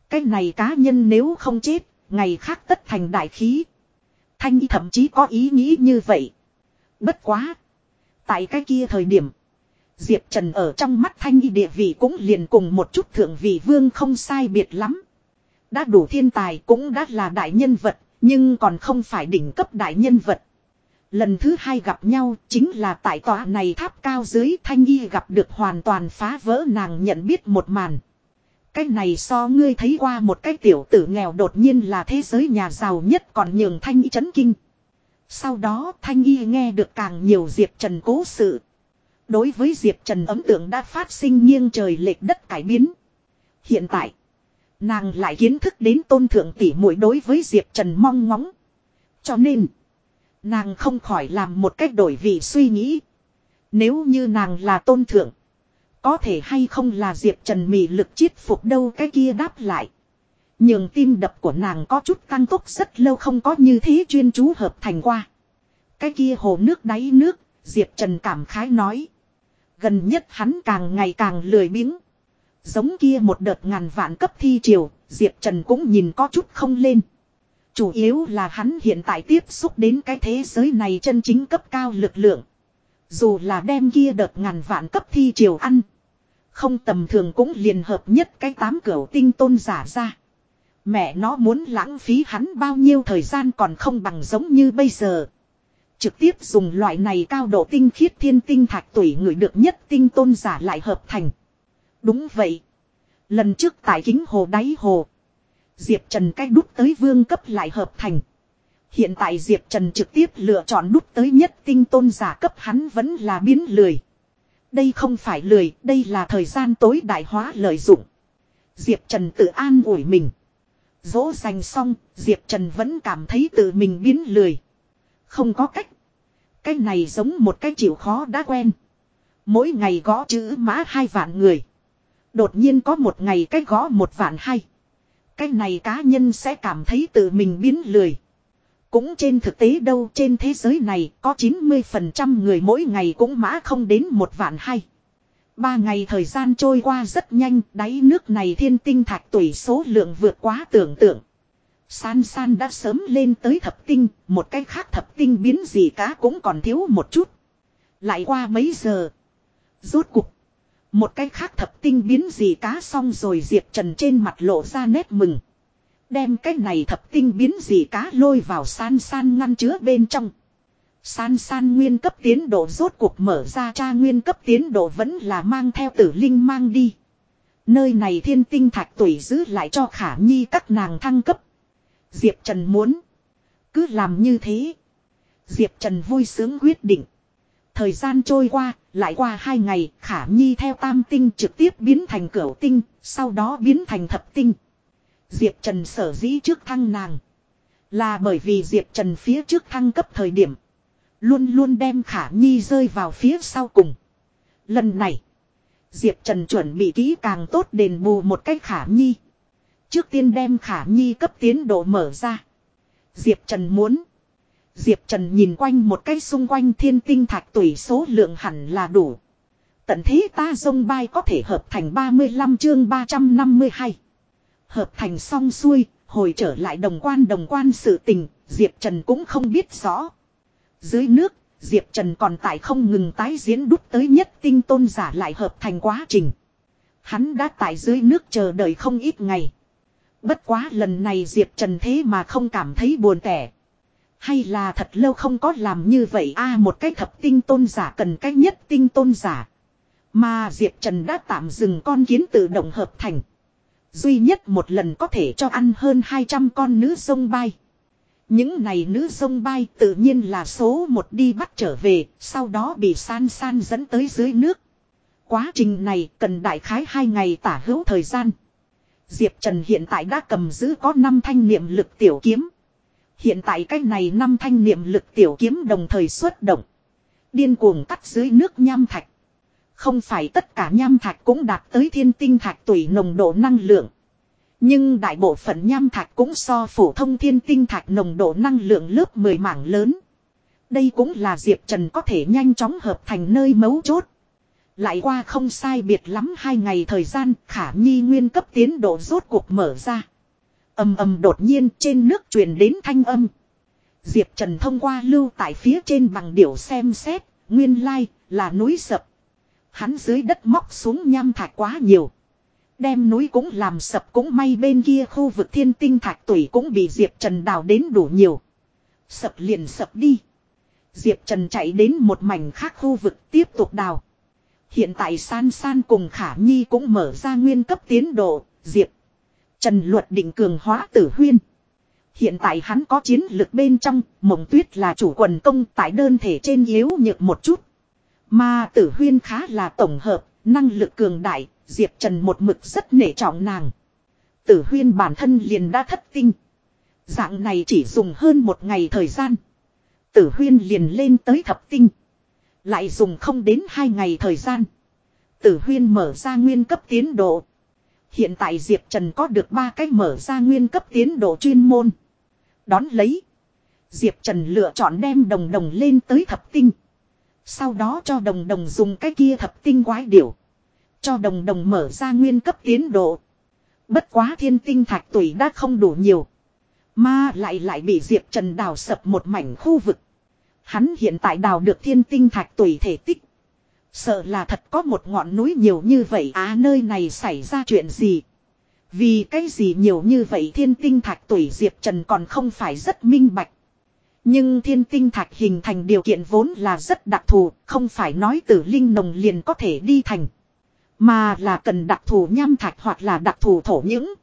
Cái này cá nhân nếu không chết, ngày khác tất thành đại khí. Thanh Y thậm chí có ý nghĩ như vậy. Bất quá. Tại cái kia thời điểm. Diệp Trần ở trong mắt Thanh Y địa vị cũng liền cùng một chút thượng vị vương không sai biệt lắm. Đã đủ thiên tài cũng đã là đại nhân vật, nhưng còn không phải đỉnh cấp đại nhân vật. Lần thứ hai gặp nhau chính là tại tòa này tháp cao dưới thanh y gặp được hoàn toàn phá vỡ nàng nhận biết một màn. Cái này so ngươi thấy qua một cái tiểu tử nghèo đột nhiên là thế giới nhà giàu nhất còn nhường thanh y chấn kinh. Sau đó thanh y nghe được càng nhiều Diệp Trần cố sự. Đối với Diệp Trần ấn tượng đã phát sinh nghiêng trời lệch đất cải biến. Hiện tại, nàng lại kiến thức đến tôn thượng tỷ muội đối với Diệp Trần mong ngóng. Cho nên, Nàng không khỏi làm một cách đổi vị suy nghĩ. Nếu như nàng là tôn thượng. Có thể hay không là Diệp Trần mị lực chiết phục đâu cái kia đáp lại. Nhường tim đập của nàng có chút tăng tốc rất lâu không có như thế chuyên chú hợp thành qua. Cái kia hồ nước đáy nước, Diệp Trần cảm khái nói. Gần nhất hắn càng ngày càng lười biếng. Giống kia một đợt ngàn vạn cấp thi triều, Diệp Trần cũng nhìn có chút không lên. Chủ yếu là hắn hiện tại tiếp xúc đến cái thế giới này chân chính cấp cao lực lượng. Dù là đem kia đợt ngàn vạn cấp thi triều ăn. Không tầm thường cũng liền hợp nhất cái tám cửa tinh tôn giả ra. Mẹ nó muốn lãng phí hắn bao nhiêu thời gian còn không bằng giống như bây giờ. Trực tiếp dùng loại này cao độ tinh khiết thiên tinh thạch tủy người được nhất tinh tôn giả lại hợp thành. Đúng vậy. Lần trước tại kính hồ đáy hồ. Diệp Trần cách đút tới vương cấp lại hợp thành. Hiện tại Diệp Trần trực tiếp lựa chọn đút tới nhất tinh tôn giả cấp hắn vẫn là biến lười. Đây không phải lười, đây là thời gian tối đại hóa lợi dụng. Diệp Trần tự an ủi mình. Dỗ dành xong, Diệp Trần vẫn cảm thấy tự mình biến lười. Không có cách. Cái này giống một cái chịu khó đã quen. Mỗi ngày gõ chữ mã hai vạn người. Đột nhiên có một ngày cái gõ một vạn hai. Cái này cá nhân sẽ cảm thấy tự mình biến lười. Cũng trên thực tế đâu trên thế giới này có 90% người mỗi ngày cũng mã không đến một vạn hai. Ba ngày thời gian trôi qua rất nhanh, đáy nước này thiên tinh thạch tùy số lượng vượt quá tưởng tượng. San san đã sớm lên tới thập tinh, một cái khác thập tinh biến gì cá cũng còn thiếu một chút. Lại qua mấy giờ. Rốt cục. Một cái khác thập tinh biến gì cá xong rồi Diệp Trần trên mặt lộ ra nét mừng. Đem cái này thập tinh biến gì cá lôi vào san san ngăn chứa bên trong. San san nguyên cấp tiến độ rốt cuộc mở ra cha nguyên cấp tiến độ vẫn là mang theo tử linh mang đi. Nơi này thiên tinh thạch tuổi giữ lại cho khả nhi các nàng thăng cấp. Diệp Trần muốn. Cứ làm như thế. Diệp Trần vui sướng quyết định. Thời gian trôi qua, lại qua hai ngày, khả nhi theo tam tinh trực tiếp biến thành cửu tinh, sau đó biến thành thập tinh. Diệp Trần sở dĩ trước thăng nàng. Là bởi vì Diệp Trần phía trước thăng cấp thời điểm. Luôn luôn đem khả nhi rơi vào phía sau cùng. Lần này. Diệp Trần chuẩn bị kỹ càng tốt đền bù một cách khả nhi. Trước tiên đem khả nhi cấp tiến độ mở ra. Diệp Trần muốn. Diệp Trần nhìn quanh một cái xung quanh thiên tinh thạch tùy số lượng hẳn là đủ. Tận thế ta dông bay có thể hợp thành 35 chương 352. Hợp thành xong xuôi, hồi trở lại đồng quan đồng quan sự tình, Diệp Trần cũng không biết rõ. Dưới nước, Diệp Trần còn tại không ngừng tái diễn đúc tới nhất tinh tôn giả lại hợp thành quá trình. Hắn đã tại dưới nước chờ đợi không ít ngày. Bất quá lần này Diệp Trần thế mà không cảm thấy buồn tẻ. Hay là thật lâu không có làm như vậy a một cái thập tinh tôn giả cần cách nhất tinh tôn giả. Mà Diệp Trần đã tạm dừng con kiến tự động hợp thành. Duy nhất một lần có thể cho ăn hơn 200 con nữ sông bay. Những này nữ sông bay tự nhiên là số một đi bắt trở về, sau đó bị san san dẫn tới dưới nước. Quá trình này cần đại khái hai ngày tả hữu thời gian. Diệp Trần hiện tại đã cầm giữ có 5 thanh niệm lực tiểu kiếm. Hiện tại cái này 5 thanh niệm lực tiểu kiếm đồng thời xuất động. Điên cuồng cắt dưới nước nham thạch. Không phải tất cả nham thạch cũng đạt tới thiên tinh thạch tùy nồng độ năng lượng. Nhưng đại bộ phận nham thạch cũng so phổ thông thiên tinh thạch nồng độ năng lượng lớp 10 mảng lớn. Đây cũng là Diệp Trần có thể nhanh chóng hợp thành nơi mấu chốt. Lại qua không sai biệt lắm hai ngày thời gian khả nhi nguyên cấp tiến độ rốt cuộc mở ra. âm âm đột nhiên trên nước truyền đến thanh âm. Diệp Trần thông qua lưu tại phía trên bằng điểu xem xét, nguyên lai là núi sập. Hắn dưới đất móc xuống nham thạch quá nhiều. Đem núi cũng làm sập cũng may bên kia khu vực thiên tinh thạch tủy cũng bị Diệp Trần đào đến đủ nhiều. Sập liền sập đi. Diệp Trần chạy đến một mảnh khác khu vực tiếp tục đào. Hiện tại San San cùng Khả Nhi cũng mở ra nguyên cấp tiến độ, Diệp. Trần luật định cường hóa tử huyên. Hiện tại hắn có chiến lực bên trong, mộng tuyết là chủ quần công tại đơn thể trên yếu nhược một chút. Mà tử huyên khá là tổng hợp, năng lực cường đại, Diệp Trần một mực rất nể trọng nàng. Tử huyên bản thân liền đã thất tinh. Dạng này chỉ dùng hơn một ngày thời gian. Tử huyên liền lên tới thập tinh. Lại dùng không đến hai ngày thời gian. Tử huyên mở ra nguyên cấp tiến độ. Hiện tại Diệp Trần có được ba cách mở ra nguyên cấp tiến độ chuyên môn. Đón lấy. Diệp Trần lựa chọn đem đồng đồng lên tới thập tinh. Sau đó cho đồng đồng dùng cái kia thập tinh quái điểu. Cho đồng đồng mở ra nguyên cấp tiến độ. Bất quá thiên tinh thạch tuổi đã không đủ nhiều. Mà lại lại bị Diệp Trần đào sập một mảnh khu vực. Hắn hiện tại đào được thiên tinh thạch tuổi thể tích. Sợ là thật có một ngọn núi nhiều như vậy á nơi này xảy ra chuyện gì. Vì cái gì nhiều như vậy thiên tinh thạch tuổi Diệp Trần còn không phải rất minh bạch. Nhưng thiên tinh thạch hình thành điều kiện vốn là rất đặc thù, không phải nói tử linh nồng liền có thể đi thành. Mà là cần đặc thù nham thạch hoặc là đặc thù thổ những.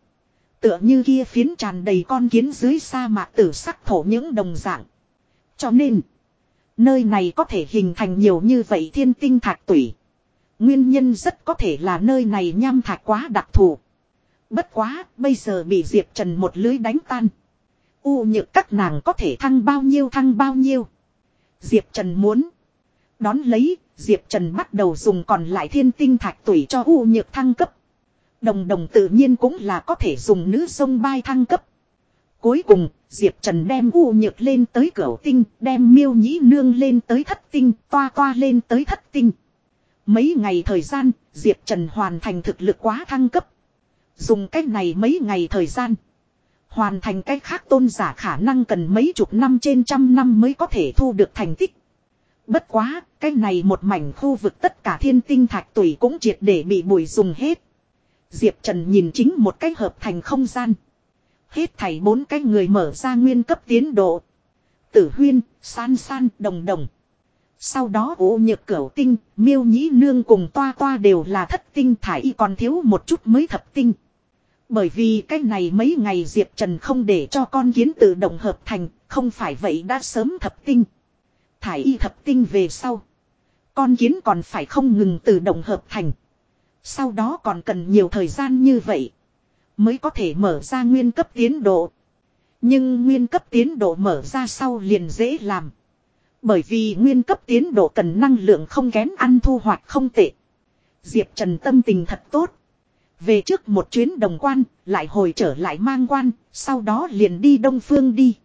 Tựa như kia phiến tràn đầy con kiến dưới sa mạc tử sắc thổ những đồng dạng. Cho nên, nơi này có thể hình thành nhiều như vậy thiên tinh thạch tủy. Nguyên nhân rất có thể là nơi này nham thạch quá đặc thù. Bất quá, bây giờ bị Diệp Trần một lưới đánh tan. U nhược các nàng có thể thăng bao nhiêu thăng bao nhiêu. Diệp Trần muốn. Đón lấy, Diệp Trần bắt đầu dùng còn lại thiên tinh thạch tủy cho U nhược thăng cấp. Đồng đồng tự nhiên cũng là có thể dùng nữ sông bay thăng cấp. Cuối cùng, Diệp Trần đem U nhược lên tới cửa tinh, đem miêu nhĩ nương lên tới thất tinh, toa toa lên tới thất tinh. Mấy ngày thời gian, Diệp Trần hoàn thành thực lực quá thăng cấp. Dùng cách này mấy ngày thời gian. Hoàn thành cách khác tôn giả khả năng cần mấy chục năm trên trăm năm mới có thể thu được thành tích. Bất quá, cái này một mảnh khu vực tất cả thiên tinh thạch tùy cũng triệt để bị bùi dùng hết. Diệp Trần nhìn chính một cách hợp thành không gian. Hết thảy bốn cái người mở ra nguyên cấp tiến độ. Tử huyên, san san, đồng đồng. Sau đó ủ nhược cửu tinh, miêu nhĩ nương cùng toa toa đều là thất tinh thải còn thiếu một chút mới thập tinh. Bởi vì cái này mấy ngày Diệp Trần không để cho con kiến tự động hợp thành, không phải vậy đã sớm thập tinh. Thải y thập tinh về sau. Con kiến còn phải không ngừng tự động hợp thành. Sau đó còn cần nhiều thời gian như vậy. Mới có thể mở ra nguyên cấp tiến độ. Nhưng nguyên cấp tiến độ mở ra sau liền dễ làm. Bởi vì nguyên cấp tiến độ cần năng lượng không kém ăn thu hoạch không tệ. Diệp Trần tâm tình thật tốt. Về trước một chuyến đồng quan, lại hồi trở lại mang quan, sau đó liền đi đông phương đi.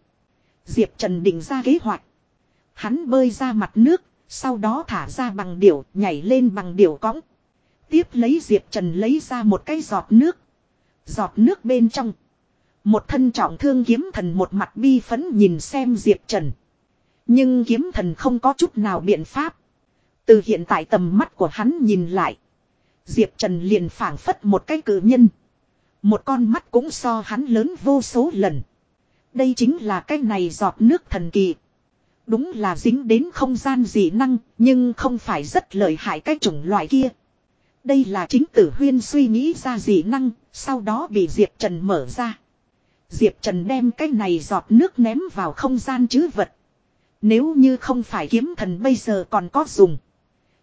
Diệp Trần định ra kế hoạch. Hắn bơi ra mặt nước, sau đó thả ra bằng điểu, nhảy lên bằng điểu cõng. Tiếp lấy Diệp Trần lấy ra một cái giọt nước. Giọt nước bên trong. Một thân trọng thương kiếm thần một mặt bi phấn nhìn xem Diệp Trần. Nhưng kiếm thần không có chút nào biện pháp. Từ hiện tại tầm mắt của hắn nhìn lại. Diệp Trần liền phảng phất một cái cử nhân. Một con mắt cũng so hắn lớn vô số lần. Đây chính là cái này giọt nước thần kỳ. Đúng là dính đến không gian dị năng, nhưng không phải rất lợi hại cái chủng loại kia. Đây là chính tử huyên suy nghĩ ra dị năng, sau đó bị Diệp Trần mở ra. Diệp Trần đem cái này giọt nước ném vào không gian chứ vật. Nếu như không phải kiếm thần bây giờ còn có dùng.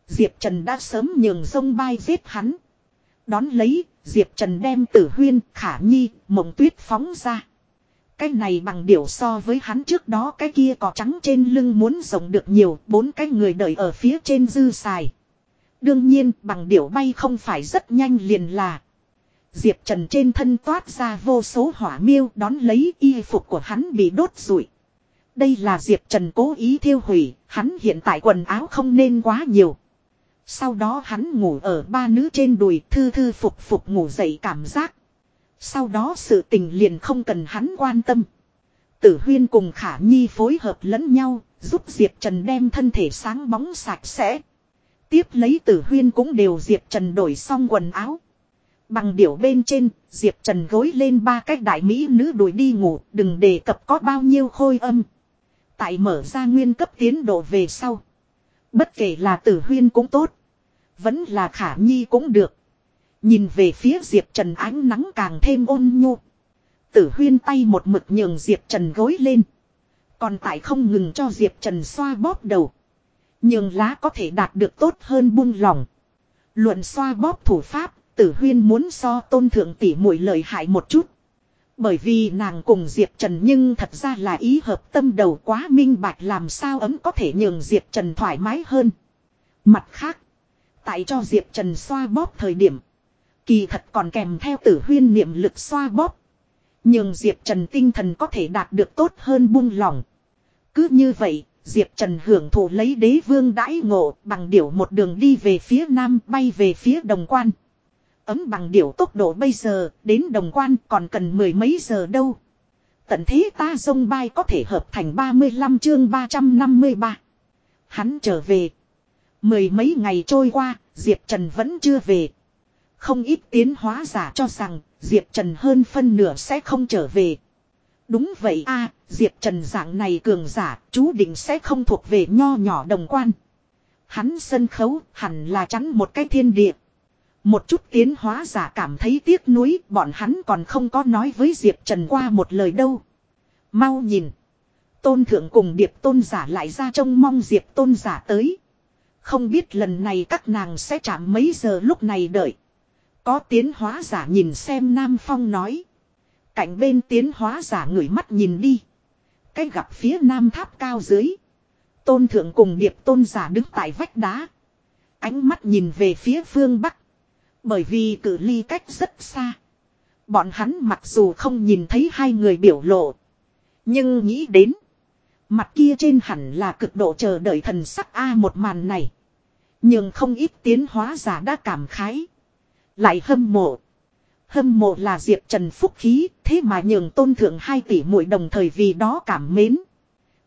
Diệp Trần đã sớm nhường sông bay giết hắn. Đón lấy, Diệp Trần đem tử huyên, khả nhi, mộng tuyết phóng ra. Cái này bằng điểu so với hắn trước đó cái kia cỏ trắng trên lưng muốn rộng được nhiều, bốn cái người đợi ở phía trên dư xài. Đương nhiên, bằng điểu bay không phải rất nhanh liền là. Diệp Trần trên thân toát ra vô số hỏa miêu đón lấy y phục của hắn bị đốt rụi. Đây là Diệp Trần cố ý thiêu hủy, hắn hiện tại quần áo không nên quá nhiều. Sau đó hắn ngủ ở ba nữ trên đùi thư thư phục phục ngủ dậy cảm giác. Sau đó sự tình liền không cần hắn quan tâm. Tử huyên cùng khả nhi phối hợp lẫn nhau, giúp Diệp Trần đem thân thể sáng bóng sạch sẽ. Tiếp lấy tử huyên cũng đều Diệp Trần đổi xong quần áo. Bằng điểu bên trên, Diệp Trần gối lên ba cái đại mỹ nữ đuổi đi ngủ, đừng đề cập có bao nhiêu khôi âm. Tại mở ra nguyên cấp tiến độ về sau. Bất kể là tử huyên cũng tốt. Vẫn là khả nhi cũng được. Nhìn về phía Diệp Trần ánh nắng càng thêm ôn nhu. Tử huyên tay một mực nhường Diệp Trần gối lên. Còn tại không ngừng cho Diệp Trần xoa bóp đầu. Nhường lá có thể đạt được tốt hơn buông lòng. Luận xoa bóp thủ pháp, tử huyên muốn so tôn thượng tỷ muội lời hại một chút. Bởi vì nàng cùng Diệp Trần nhưng thật ra là ý hợp tâm đầu quá minh bạch làm sao ấm có thể nhường Diệp Trần thoải mái hơn. Mặt khác, tại cho Diệp Trần xoa bóp thời điểm, kỳ thật còn kèm theo tử huyên niệm lực xoa bóp. nhưng Diệp Trần tinh thần có thể đạt được tốt hơn buông lỏng. Cứ như vậy, Diệp Trần hưởng thụ lấy đế vương đãi ngộ bằng điểu một đường đi về phía nam bay về phía đồng quan. ấm bằng điểu tốc độ bây giờ, đến đồng quan còn cần mười mấy giờ đâu. Tận thế ta sông bay có thể hợp thành 35 chương 353. Hắn trở về. Mười mấy ngày trôi qua, Diệp Trần vẫn chưa về. Không ít tiến hóa giả cho rằng, Diệp Trần hơn phân nửa sẽ không trở về. Đúng vậy a Diệp Trần dạng này cường giả, chú định sẽ không thuộc về nho nhỏ đồng quan. Hắn sân khấu hẳn là chắn một cái thiên địa. Một chút tiến hóa giả cảm thấy tiếc nuối, bọn hắn còn không có nói với Diệp Trần qua một lời đâu. Mau nhìn. Tôn thượng cùng điệp tôn giả lại ra trông mong Diệp tôn giả tới. Không biết lần này các nàng sẽ chạm mấy giờ lúc này đợi. Có tiến hóa giả nhìn xem Nam Phong nói. Cạnh bên tiến hóa giả ngửi mắt nhìn đi. Cái gặp phía nam tháp cao dưới. Tôn thượng cùng điệp tôn giả đứng tại vách đá. Ánh mắt nhìn về phía phương bắc. Bởi vì cử ly cách rất xa. Bọn hắn mặc dù không nhìn thấy hai người biểu lộ. Nhưng nghĩ đến. Mặt kia trên hẳn là cực độ chờ đợi thần sắc A một màn này. Nhưng không ít tiến hóa giả đã cảm khái. Lại hâm mộ. Hâm mộ là Diệp Trần phúc khí, thế mà nhường tôn thượng hai tỷ muội đồng thời vì đó cảm mến.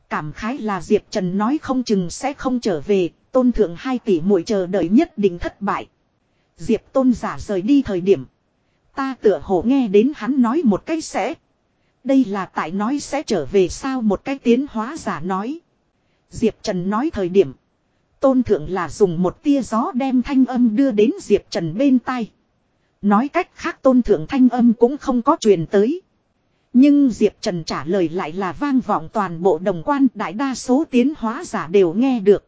Cảm khái là Diệp Trần nói không chừng sẽ không trở về, tôn thượng hai tỷ muội chờ đợi nhất định thất bại. Diệp tôn giả rời đi thời điểm. Ta tựa hồ nghe đến hắn nói một cái sẽ. Đây là tại nói sẽ trở về sao một cái tiến hóa giả nói. Diệp Trần nói thời điểm. Tôn thượng là dùng một tia gió đem thanh âm đưa đến Diệp Trần bên tai. Nói cách khác tôn thượng thanh âm cũng không có truyền tới. Nhưng Diệp Trần trả lời lại là vang vọng toàn bộ đồng quan đại đa số tiến hóa giả đều nghe được.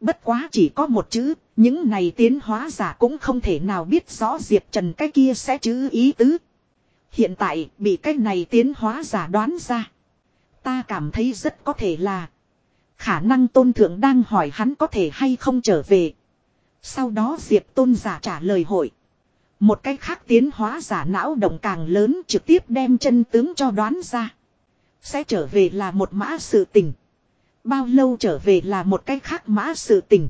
Bất quá chỉ có một chữ, những này tiến hóa giả cũng không thể nào biết rõ Diệp Trần cái kia sẽ chữ ý tứ. Hiện tại bị cái này tiến hóa giả đoán ra. Ta cảm thấy rất có thể là khả năng tôn thượng đang hỏi hắn có thể hay không trở về. Sau đó Diệp tôn giả trả lời hội. Một cách khác tiến hóa giả não động càng lớn trực tiếp đem chân tướng cho đoán ra. Sẽ trở về là một mã sự tình. Bao lâu trở về là một cách khác mã sự tình.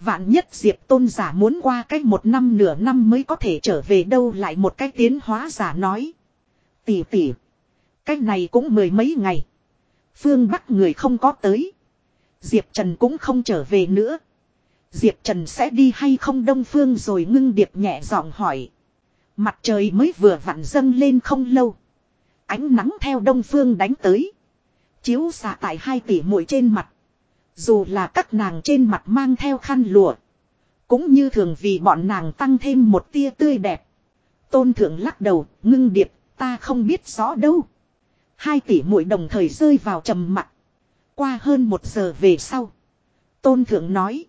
Vạn nhất Diệp tôn giả muốn qua cách một năm nửa năm mới có thể trở về đâu lại một cách tiến hóa giả nói. Tỷ tỷ. Cách này cũng mười mấy ngày. Phương Bắc người không có tới. Diệp Trần cũng không trở về nữa. Diệp Trần sẽ đi hay không Đông Phương rồi ngưng điệp nhẹ giọng hỏi. Mặt trời mới vừa vặn dâng lên không lâu. Ánh nắng theo Đông Phương đánh tới. Chiếu xạ tại hai tỷ mũi trên mặt. Dù là các nàng trên mặt mang theo khăn lụa. Cũng như thường vì bọn nàng tăng thêm một tia tươi đẹp. Tôn thượng lắc đầu, ngưng điệp, ta không biết rõ đâu. Hai tỷ mũi đồng thời rơi vào trầm mặt. Qua hơn một giờ về sau. Tôn thượng nói.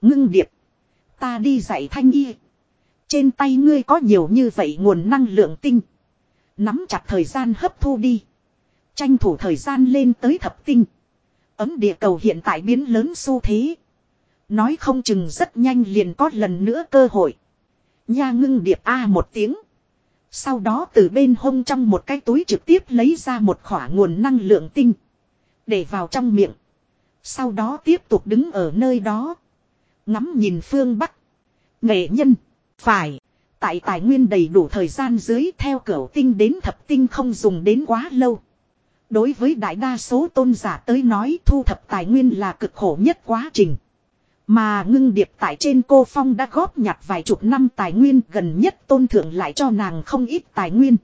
Ngưng điệp. Ta đi dạy thanh y. Trên tay ngươi có nhiều như vậy nguồn năng lượng tinh. Nắm chặt thời gian hấp thu đi. Tranh thủ thời gian lên tới thập tinh. Ấm địa cầu hiện tại biến lớn xu thế. Nói không chừng rất nhanh liền có lần nữa cơ hội. Nha ngưng điệp A một tiếng. Sau đó từ bên hông trong một cái túi trực tiếp lấy ra một khỏa nguồn năng lượng tinh. Để vào trong miệng. Sau đó tiếp tục đứng ở nơi đó. Ngắm nhìn phương Bắc. Nghệ nhân. Phải. Tại tài nguyên đầy đủ thời gian dưới theo cửa tinh đến thập tinh không dùng đến quá lâu. Đối với đại đa số tôn giả tới nói thu thập tài nguyên là cực khổ nhất quá trình. Mà ngưng điệp tại trên cô Phong đã góp nhặt vài chục năm tài nguyên gần nhất tôn thượng lại cho nàng không ít tài nguyên.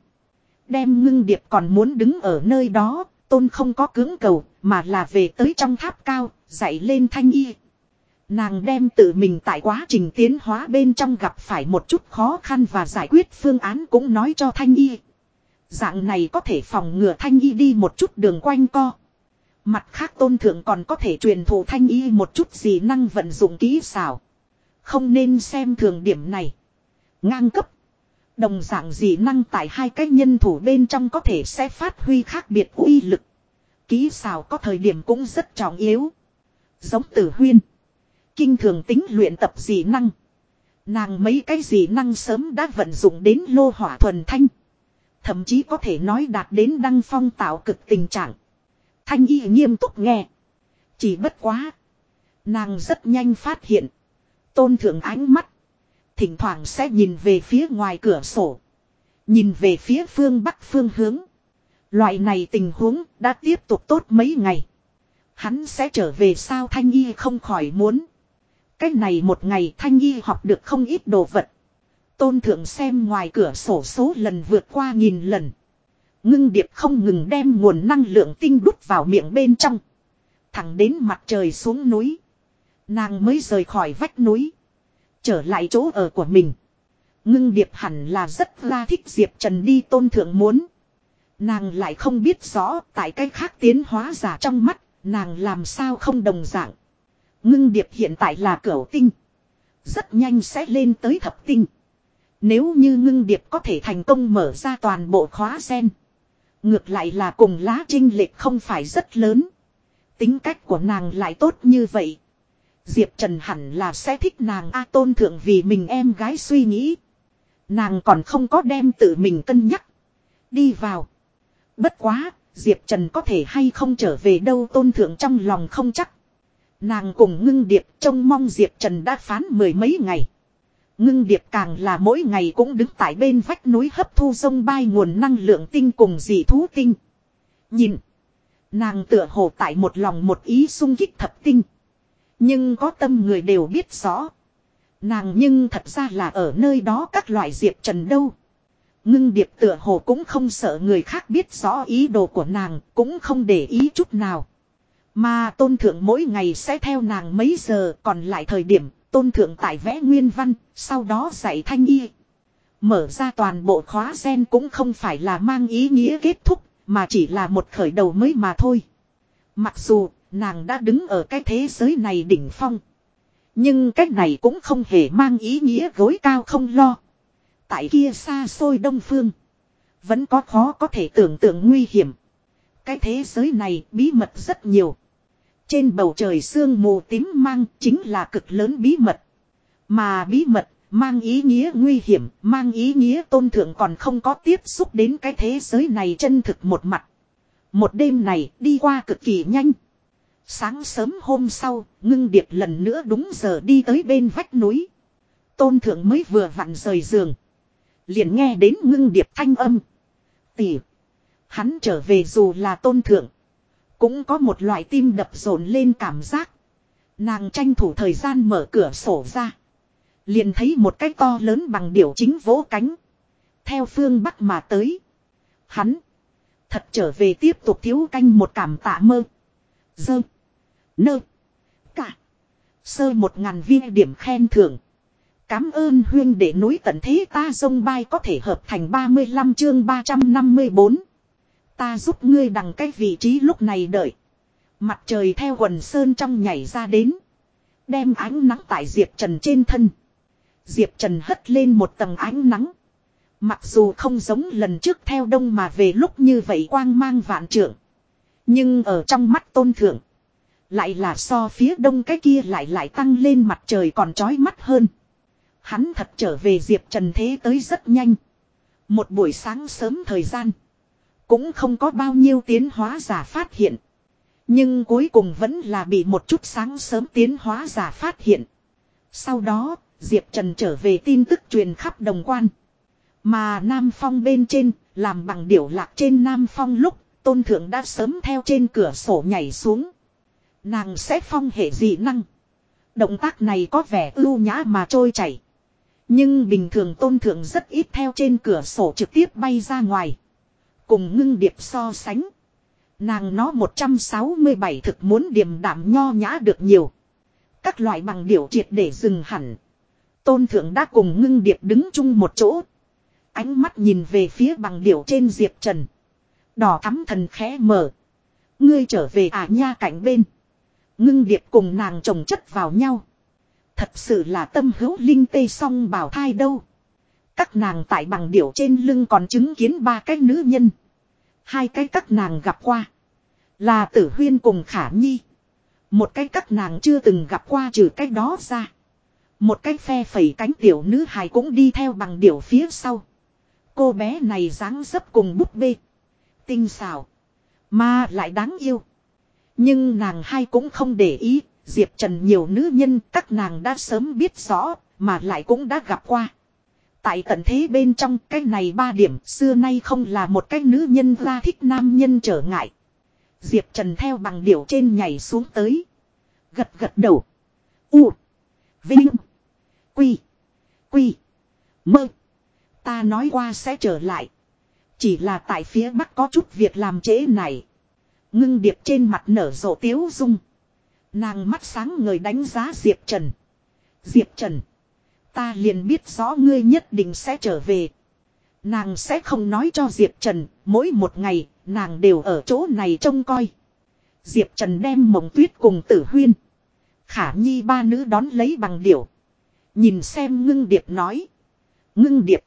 Đem ngưng điệp còn muốn đứng ở nơi đó, tôn không có cưỡng cầu, mà là về tới trong tháp cao, dạy lên thanh y. Nàng đem tự mình tại quá trình tiến hóa bên trong gặp phải một chút khó khăn và giải quyết phương án cũng nói cho thanh y. Dạng này có thể phòng ngừa thanh y đi một chút đường quanh co. Mặt khác tôn thượng còn có thể truyền thụ thanh y một chút gì năng vận dụng kỹ xảo. Không nên xem thường điểm này. Ngang cấp. Đồng dạng gì năng tại hai cái nhân thủ bên trong có thể sẽ phát huy khác biệt uy lực. Kỹ xảo có thời điểm cũng rất trọng yếu. Giống tử huyên. Kinh thường tính luyện tập dị năng. Nàng mấy cái dị năng sớm đã vận dụng đến lô hỏa thuần thanh. Thậm chí có thể nói đạt đến đăng phong tạo cực tình trạng. Thanh y nghiêm túc nghe. Chỉ bất quá. Nàng rất nhanh phát hiện. Tôn thượng ánh mắt. Thỉnh thoảng sẽ nhìn về phía ngoài cửa sổ. Nhìn về phía phương bắc phương hướng. Loại này tình huống đã tiếp tục tốt mấy ngày. Hắn sẽ trở về sao Thanh Y không khỏi muốn. Cách này một ngày Thanh Y học được không ít đồ vật. Tôn thượng xem ngoài cửa sổ số lần vượt qua nghìn lần. Ngưng điệp không ngừng đem nguồn năng lượng tinh đút vào miệng bên trong. Thẳng đến mặt trời xuống núi. Nàng mới rời khỏi vách núi. Trở lại chỗ ở của mình. Ngưng điệp hẳn là rất la thích Diệp Trần đi tôn thượng muốn. Nàng lại không biết rõ tại cách khác tiến hóa giả trong mắt, nàng làm sao không đồng dạng. Ngưng điệp hiện tại là cửu tinh. Rất nhanh sẽ lên tới thập tinh. Nếu như ngưng điệp có thể thành công mở ra toàn bộ khóa sen. Ngược lại là cùng lá trinh lệch không phải rất lớn. Tính cách của nàng lại tốt như vậy. Diệp Trần hẳn là sẽ thích nàng A tôn thượng vì mình em gái suy nghĩ. Nàng còn không có đem tự mình cân nhắc. Đi vào. Bất quá, Diệp Trần có thể hay không trở về đâu tôn thượng trong lòng không chắc. Nàng cùng ngưng điệp trông mong Diệp Trần đã phán mười mấy ngày. Ngưng điệp càng là mỗi ngày cũng đứng tại bên vách núi hấp thu sông bay nguồn năng lượng tinh cùng dị thú tinh. Nhìn. Nàng tựa hồ tại một lòng một ý sung kích thập tinh. Nhưng có tâm người đều biết rõ. Nàng nhưng thật ra là ở nơi đó các loại diệp trần đâu. Ngưng điệp tựa hồ cũng không sợ người khác biết rõ ý đồ của nàng, cũng không để ý chút nào. Mà tôn thượng mỗi ngày sẽ theo nàng mấy giờ còn lại thời điểm tôn thượng tại vẽ nguyên văn, sau đó dạy thanh y. Mở ra toàn bộ khóa sen cũng không phải là mang ý nghĩa kết thúc, mà chỉ là một khởi đầu mới mà thôi. Mặc dù, nàng đã đứng ở cái thế giới này đỉnh phong. Nhưng cách này cũng không hề mang ý nghĩa gối cao không lo. Tại kia xa xôi đông phương. Vẫn có khó có thể tưởng tượng nguy hiểm. Cái thế giới này bí mật rất nhiều. Trên bầu trời sương mù tím mang chính là cực lớn bí mật. Mà bí mật mang ý nghĩa nguy hiểm, mang ý nghĩa tôn thượng còn không có tiếp xúc đến cái thế giới này chân thực một mặt. Một đêm này đi qua cực kỳ nhanh. Sáng sớm hôm sau, ngưng điệp lần nữa đúng giờ đi tới bên vách núi. Tôn thượng mới vừa vặn rời giường. Liền nghe đến ngưng điệp thanh âm. Tỷ. Hắn trở về dù là tôn thượng. Cũng có một loại tim đập rộn lên cảm giác. Nàng tranh thủ thời gian mở cửa sổ ra. Liền thấy một cái to lớn bằng điểu chính vỗ cánh. Theo phương bắc mà tới. Hắn. Thật trở về tiếp tục thiếu canh một cảm tạ mơ. Dơ. Nơ. Cả. Sơ một ngàn viên điểm khen thưởng. Cám ơn huyên để núi tận thế ta sông bay có thể hợp thành 35 chương 354. Ta giúp ngươi đằng cái vị trí lúc này đợi. Mặt trời theo quần sơn trong nhảy ra đến. Đem ánh nắng tại Diệp Trần trên thân. Diệp Trần hất lên một tầng ánh nắng. Mặc dù không giống lần trước theo đông mà về lúc như vậy quang mang vạn trượng. Nhưng ở trong mắt tôn thượng. Lại là so phía đông cái kia lại lại tăng lên mặt trời còn trói mắt hơn. Hắn thật trở về Diệp Trần thế tới rất nhanh. Một buổi sáng sớm thời gian. Cũng không có bao nhiêu tiến hóa giả phát hiện. Nhưng cuối cùng vẫn là bị một chút sáng sớm tiến hóa giả phát hiện. Sau đó, Diệp Trần trở về tin tức truyền khắp đồng quan. Mà Nam Phong bên trên, làm bằng điểu lạc trên Nam Phong lúc, tôn thượng đã sớm theo trên cửa sổ nhảy xuống. Nàng sẽ phong hệ dị năng. Động tác này có vẻ ưu nhã mà trôi chảy. Nhưng bình thường tôn thượng rất ít theo trên cửa sổ trực tiếp bay ra ngoài. Cùng ngưng điệp so sánh. Nàng nó 167 thực muốn điềm đảm nho nhã được nhiều. Các loại bằng điểu triệt để dừng hẳn. Tôn thượng đã cùng ngưng điệp đứng chung một chỗ. Ánh mắt nhìn về phía bằng điểu trên diệp trần. Đỏ thắm thần khẽ mở. Ngươi trở về à nha cạnh bên. Ngưng điệp cùng nàng chồng chất vào nhau. Thật sự là tâm hữu linh tê song bảo thai đâu. Các nàng tại bằng điểu trên lưng còn chứng kiến ba cái nữ nhân. Hai cái các nàng gặp qua. Là tử huyên cùng khả nhi. Một cái các nàng chưa từng gặp qua trừ cái đó ra. Một cái phe phẩy cánh tiểu nữ hài cũng đi theo bằng điểu phía sau. Cô bé này dáng dấp cùng búp bê. Tinh xảo. Mà lại đáng yêu. Nhưng nàng hai cũng không để ý. Diệp Trần nhiều nữ nhân các nàng đã sớm biết rõ. mà lại cũng đã gặp qua. Tại tận thế bên trong, cái này ba điểm, xưa nay không là một cái nữ nhân ra thích nam nhân trở ngại. Diệp Trần theo bằng điểu trên nhảy xuống tới. Gật gật đầu. U. Vinh. Quy. Quy. Mơ. Ta nói qua sẽ trở lại. Chỉ là tại phía bắc có chút việc làm trễ này. Ngưng điệp trên mặt nở rộ tiếu dung. Nàng mắt sáng người đánh giá Diệp Trần. Diệp Trần. Ta liền biết rõ ngươi nhất định sẽ trở về. Nàng sẽ không nói cho Diệp Trần, mỗi một ngày, nàng đều ở chỗ này trông coi. Diệp Trần đem mộng tuyết cùng tử huyên. Khả nhi ba nữ đón lấy bằng điểu. Nhìn xem ngưng điệp nói. Ngưng điệp.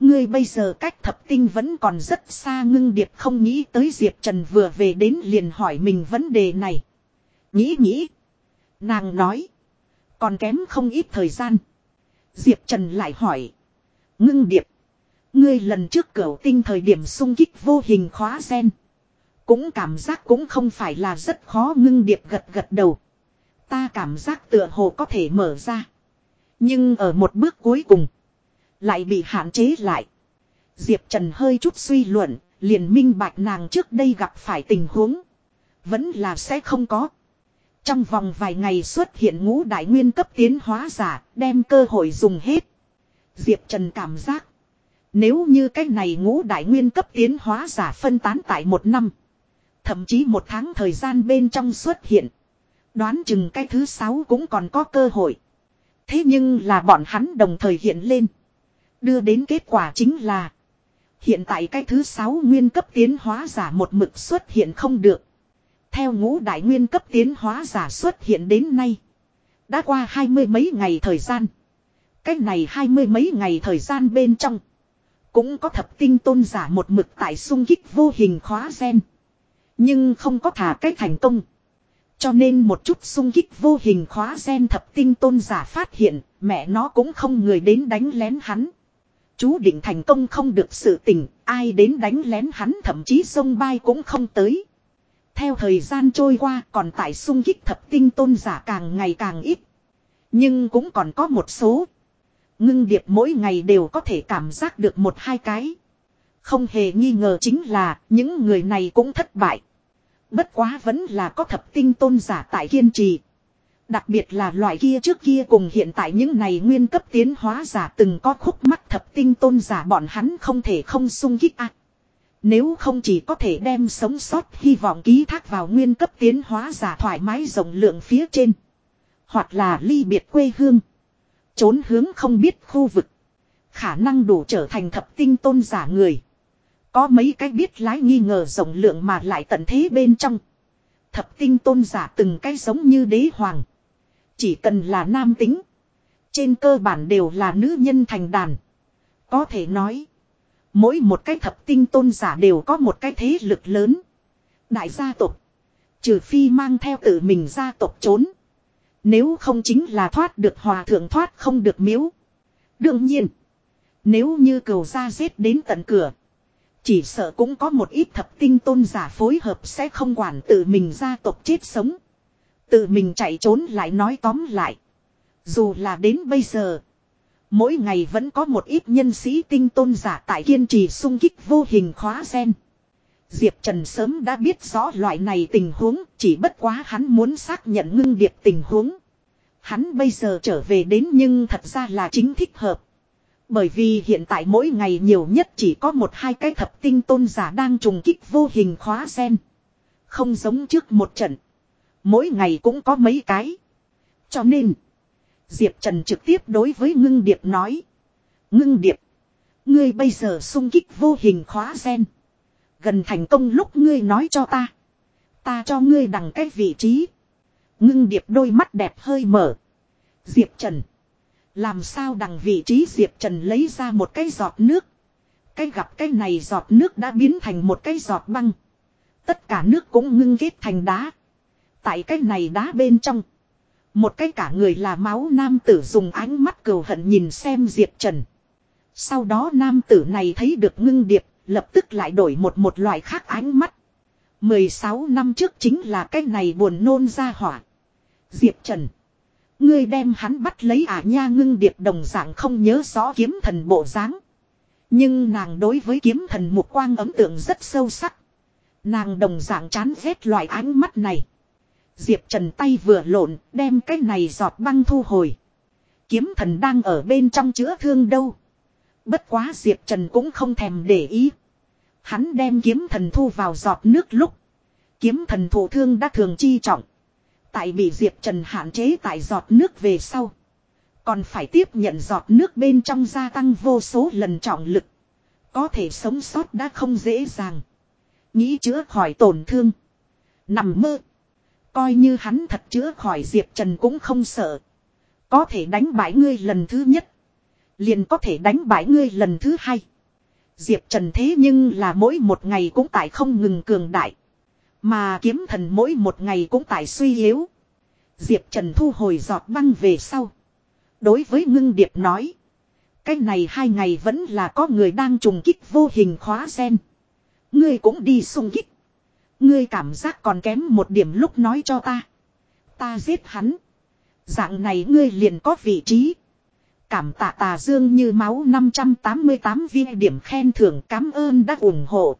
Ngươi bây giờ cách thập tinh vẫn còn rất xa ngưng điệp không nghĩ tới Diệp Trần vừa về đến liền hỏi mình vấn đề này. Nghĩ nghĩ. Nàng nói. Còn kém không ít thời gian. Diệp Trần lại hỏi. Ngưng điệp. Ngươi lần trước cửu tinh thời điểm sung kích vô hình khóa sen. Cũng cảm giác cũng không phải là rất khó, ngưng điệp gật gật đầu. Ta cảm giác tựa hồ có thể mở ra. Nhưng ở một bước cuối cùng. Lại bị hạn chế lại. Diệp Trần hơi chút suy luận. Liền minh bạch nàng trước đây gặp phải tình huống. Vẫn là sẽ không có. Trong vòng vài ngày xuất hiện ngũ đại nguyên cấp tiến hóa giả, đem cơ hội dùng hết. Diệp Trần cảm giác. Nếu như cái này ngũ đại nguyên cấp tiến hóa giả phân tán tại một năm. Thậm chí một tháng thời gian bên trong xuất hiện. Đoán chừng cái thứ sáu cũng còn có cơ hội. Thế nhưng là bọn hắn đồng thời hiện lên. Đưa đến kết quả chính là. Hiện tại cái thứ sáu nguyên cấp tiến hóa giả một mực xuất hiện không được. Theo ngũ đại nguyên cấp tiến hóa giả xuất hiện đến nay. Đã qua hai mươi mấy ngày thời gian. Cách này hai mươi mấy ngày thời gian bên trong. Cũng có thập tinh tôn giả một mực tại sung kích vô hình khóa gen. Nhưng không có thả cách thành công. Cho nên một chút sung kích vô hình khóa gen thập tinh tôn giả phát hiện mẹ nó cũng không người đến đánh lén hắn. Chú định thành công không được sự tình, ai đến đánh lén hắn thậm chí sông bay cũng không tới. Theo thời gian trôi qua, còn tại sung kích thập tinh tôn giả càng ngày càng ít. Nhưng cũng còn có một số. Ngưng điệp mỗi ngày đều có thể cảm giác được một hai cái. Không hề nghi ngờ chính là, những người này cũng thất bại. Bất quá vẫn là có thập tinh tôn giả tại kiên trì. Đặc biệt là loại kia trước kia cùng hiện tại những này nguyên cấp tiến hóa giả từng có khúc mắc thập tinh tôn giả bọn hắn không thể không sung kích ác. Nếu không chỉ có thể đem sống sót hy vọng ký thác vào nguyên cấp tiến hóa giả thoải mái rộng lượng phía trên. Hoặc là ly biệt quê hương. Trốn hướng không biết khu vực. Khả năng đủ trở thành thập tinh tôn giả người. Có mấy cái biết lái nghi ngờ rộng lượng mà lại tận thế bên trong. Thập tinh tôn giả từng cái giống như đế hoàng. Chỉ cần là nam tính. Trên cơ bản đều là nữ nhân thành đàn. Có thể nói. Mỗi một cái thập tinh tôn giả đều có một cái thế lực lớn. Đại gia tộc. Trừ phi mang theo tự mình gia tộc trốn. Nếu không chính là thoát được hòa thượng thoát không được miếu. Đương nhiên. Nếu như cầu ra giết đến tận cửa. Chỉ sợ cũng có một ít thập tinh tôn giả phối hợp sẽ không quản tự mình gia tộc chết sống. Tự mình chạy trốn lại nói tóm lại. Dù là đến bây giờ. Mỗi ngày vẫn có một ít nhân sĩ tinh tôn giả tại kiên trì sung kích vô hình khóa sen. Diệp Trần sớm đã biết rõ loại này tình huống, chỉ bất quá hắn muốn xác nhận ngưng điệp tình huống. Hắn bây giờ trở về đến nhưng thật ra là chính thích hợp. Bởi vì hiện tại mỗi ngày nhiều nhất chỉ có một hai cái thập tinh tôn giả đang trùng kích vô hình khóa sen. Không giống trước một trận. Mỗi ngày cũng có mấy cái. Cho nên... Diệp Trần trực tiếp đối với ngưng điệp nói. Ngưng điệp. Ngươi bây giờ sung kích vô hình khóa sen. Gần thành công lúc ngươi nói cho ta. Ta cho ngươi đằng cái vị trí. Ngưng điệp đôi mắt đẹp hơi mở. Diệp Trần. Làm sao đằng vị trí Diệp Trần lấy ra một cái giọt nước. Cái gặp cái này giọt nước đã biến thành một cái giọt băng. Tất cả nước cũng ngưng kết thành đá. Tại cái này đá bên trong. Một cái cả người là máu nam tử dùng ánh mắt cầu hận nhìn xem Diệp Trần. Sau đó nam tử này thấy được ngưng điệp, lập tức lại đổi một một loại khác ánh mắt. 16 năm trước chính là cái này buồn nôn ra hỏa. Diệp Trần. Ngươi đem hắn bắt lấy à nha ngưng điệp đồng dạng không nhớ rõ kiếm thần bộ dáng. Nhưng nàng đối với kiếm thần một quang ấn tượng rất sâu sắc. Nàng đồng dạng chán ghét loại ánh mắt này. Diệp Trần tay vừa lộn, đem cái này giọt băng thu hồi. Kiếm thần đang ở bên trong chữa thương đâu. Bất quá Diệp Trần cũng không thèm để ý. Hắn đem kiếm thần thu vào giọt nước lúc. Kiếm thần thổ thương đã thường chi trọng. Tại bị Diệp Trần hạn chế tại giọt nước về sau. Còn phải tiếp nhận giọt nước bên trong gia tăng vô số lần trọng lực. Có thể sống sót đã không dễ dàng. Nghĩ chữa khỏi tổn thương. Nằm mơ. Coi như hắn thật chữa khỏi Diệp Trần cũng không sợ. Có thể đánh bại ngươi lần thứ nhất. Liền có thể đánh bại ngươi lần thứ hai. Diệp Trần thế nhưng là mỗi một ngày cũng tại không ngừng cường đại. Mà kiếm thần mỗi một ngày cũng tại suy yếu. Diệp Trần thu hồi giọt băng về sau. Đối với ngưng điệp nói. Cái này hai ngày vẫn là có người đang trùng kích vô hình khóa sen. Ngươi cũng đi xung kích. Ngươi cảm giác còn kém một điểm lúc nói cho ta. Ta giết hắn. Dạng này ngươi liền có vị trí. Cảm tạ tà dương như máu 588 viên điểm khen thưởng cảm ơn đã ủng hộ.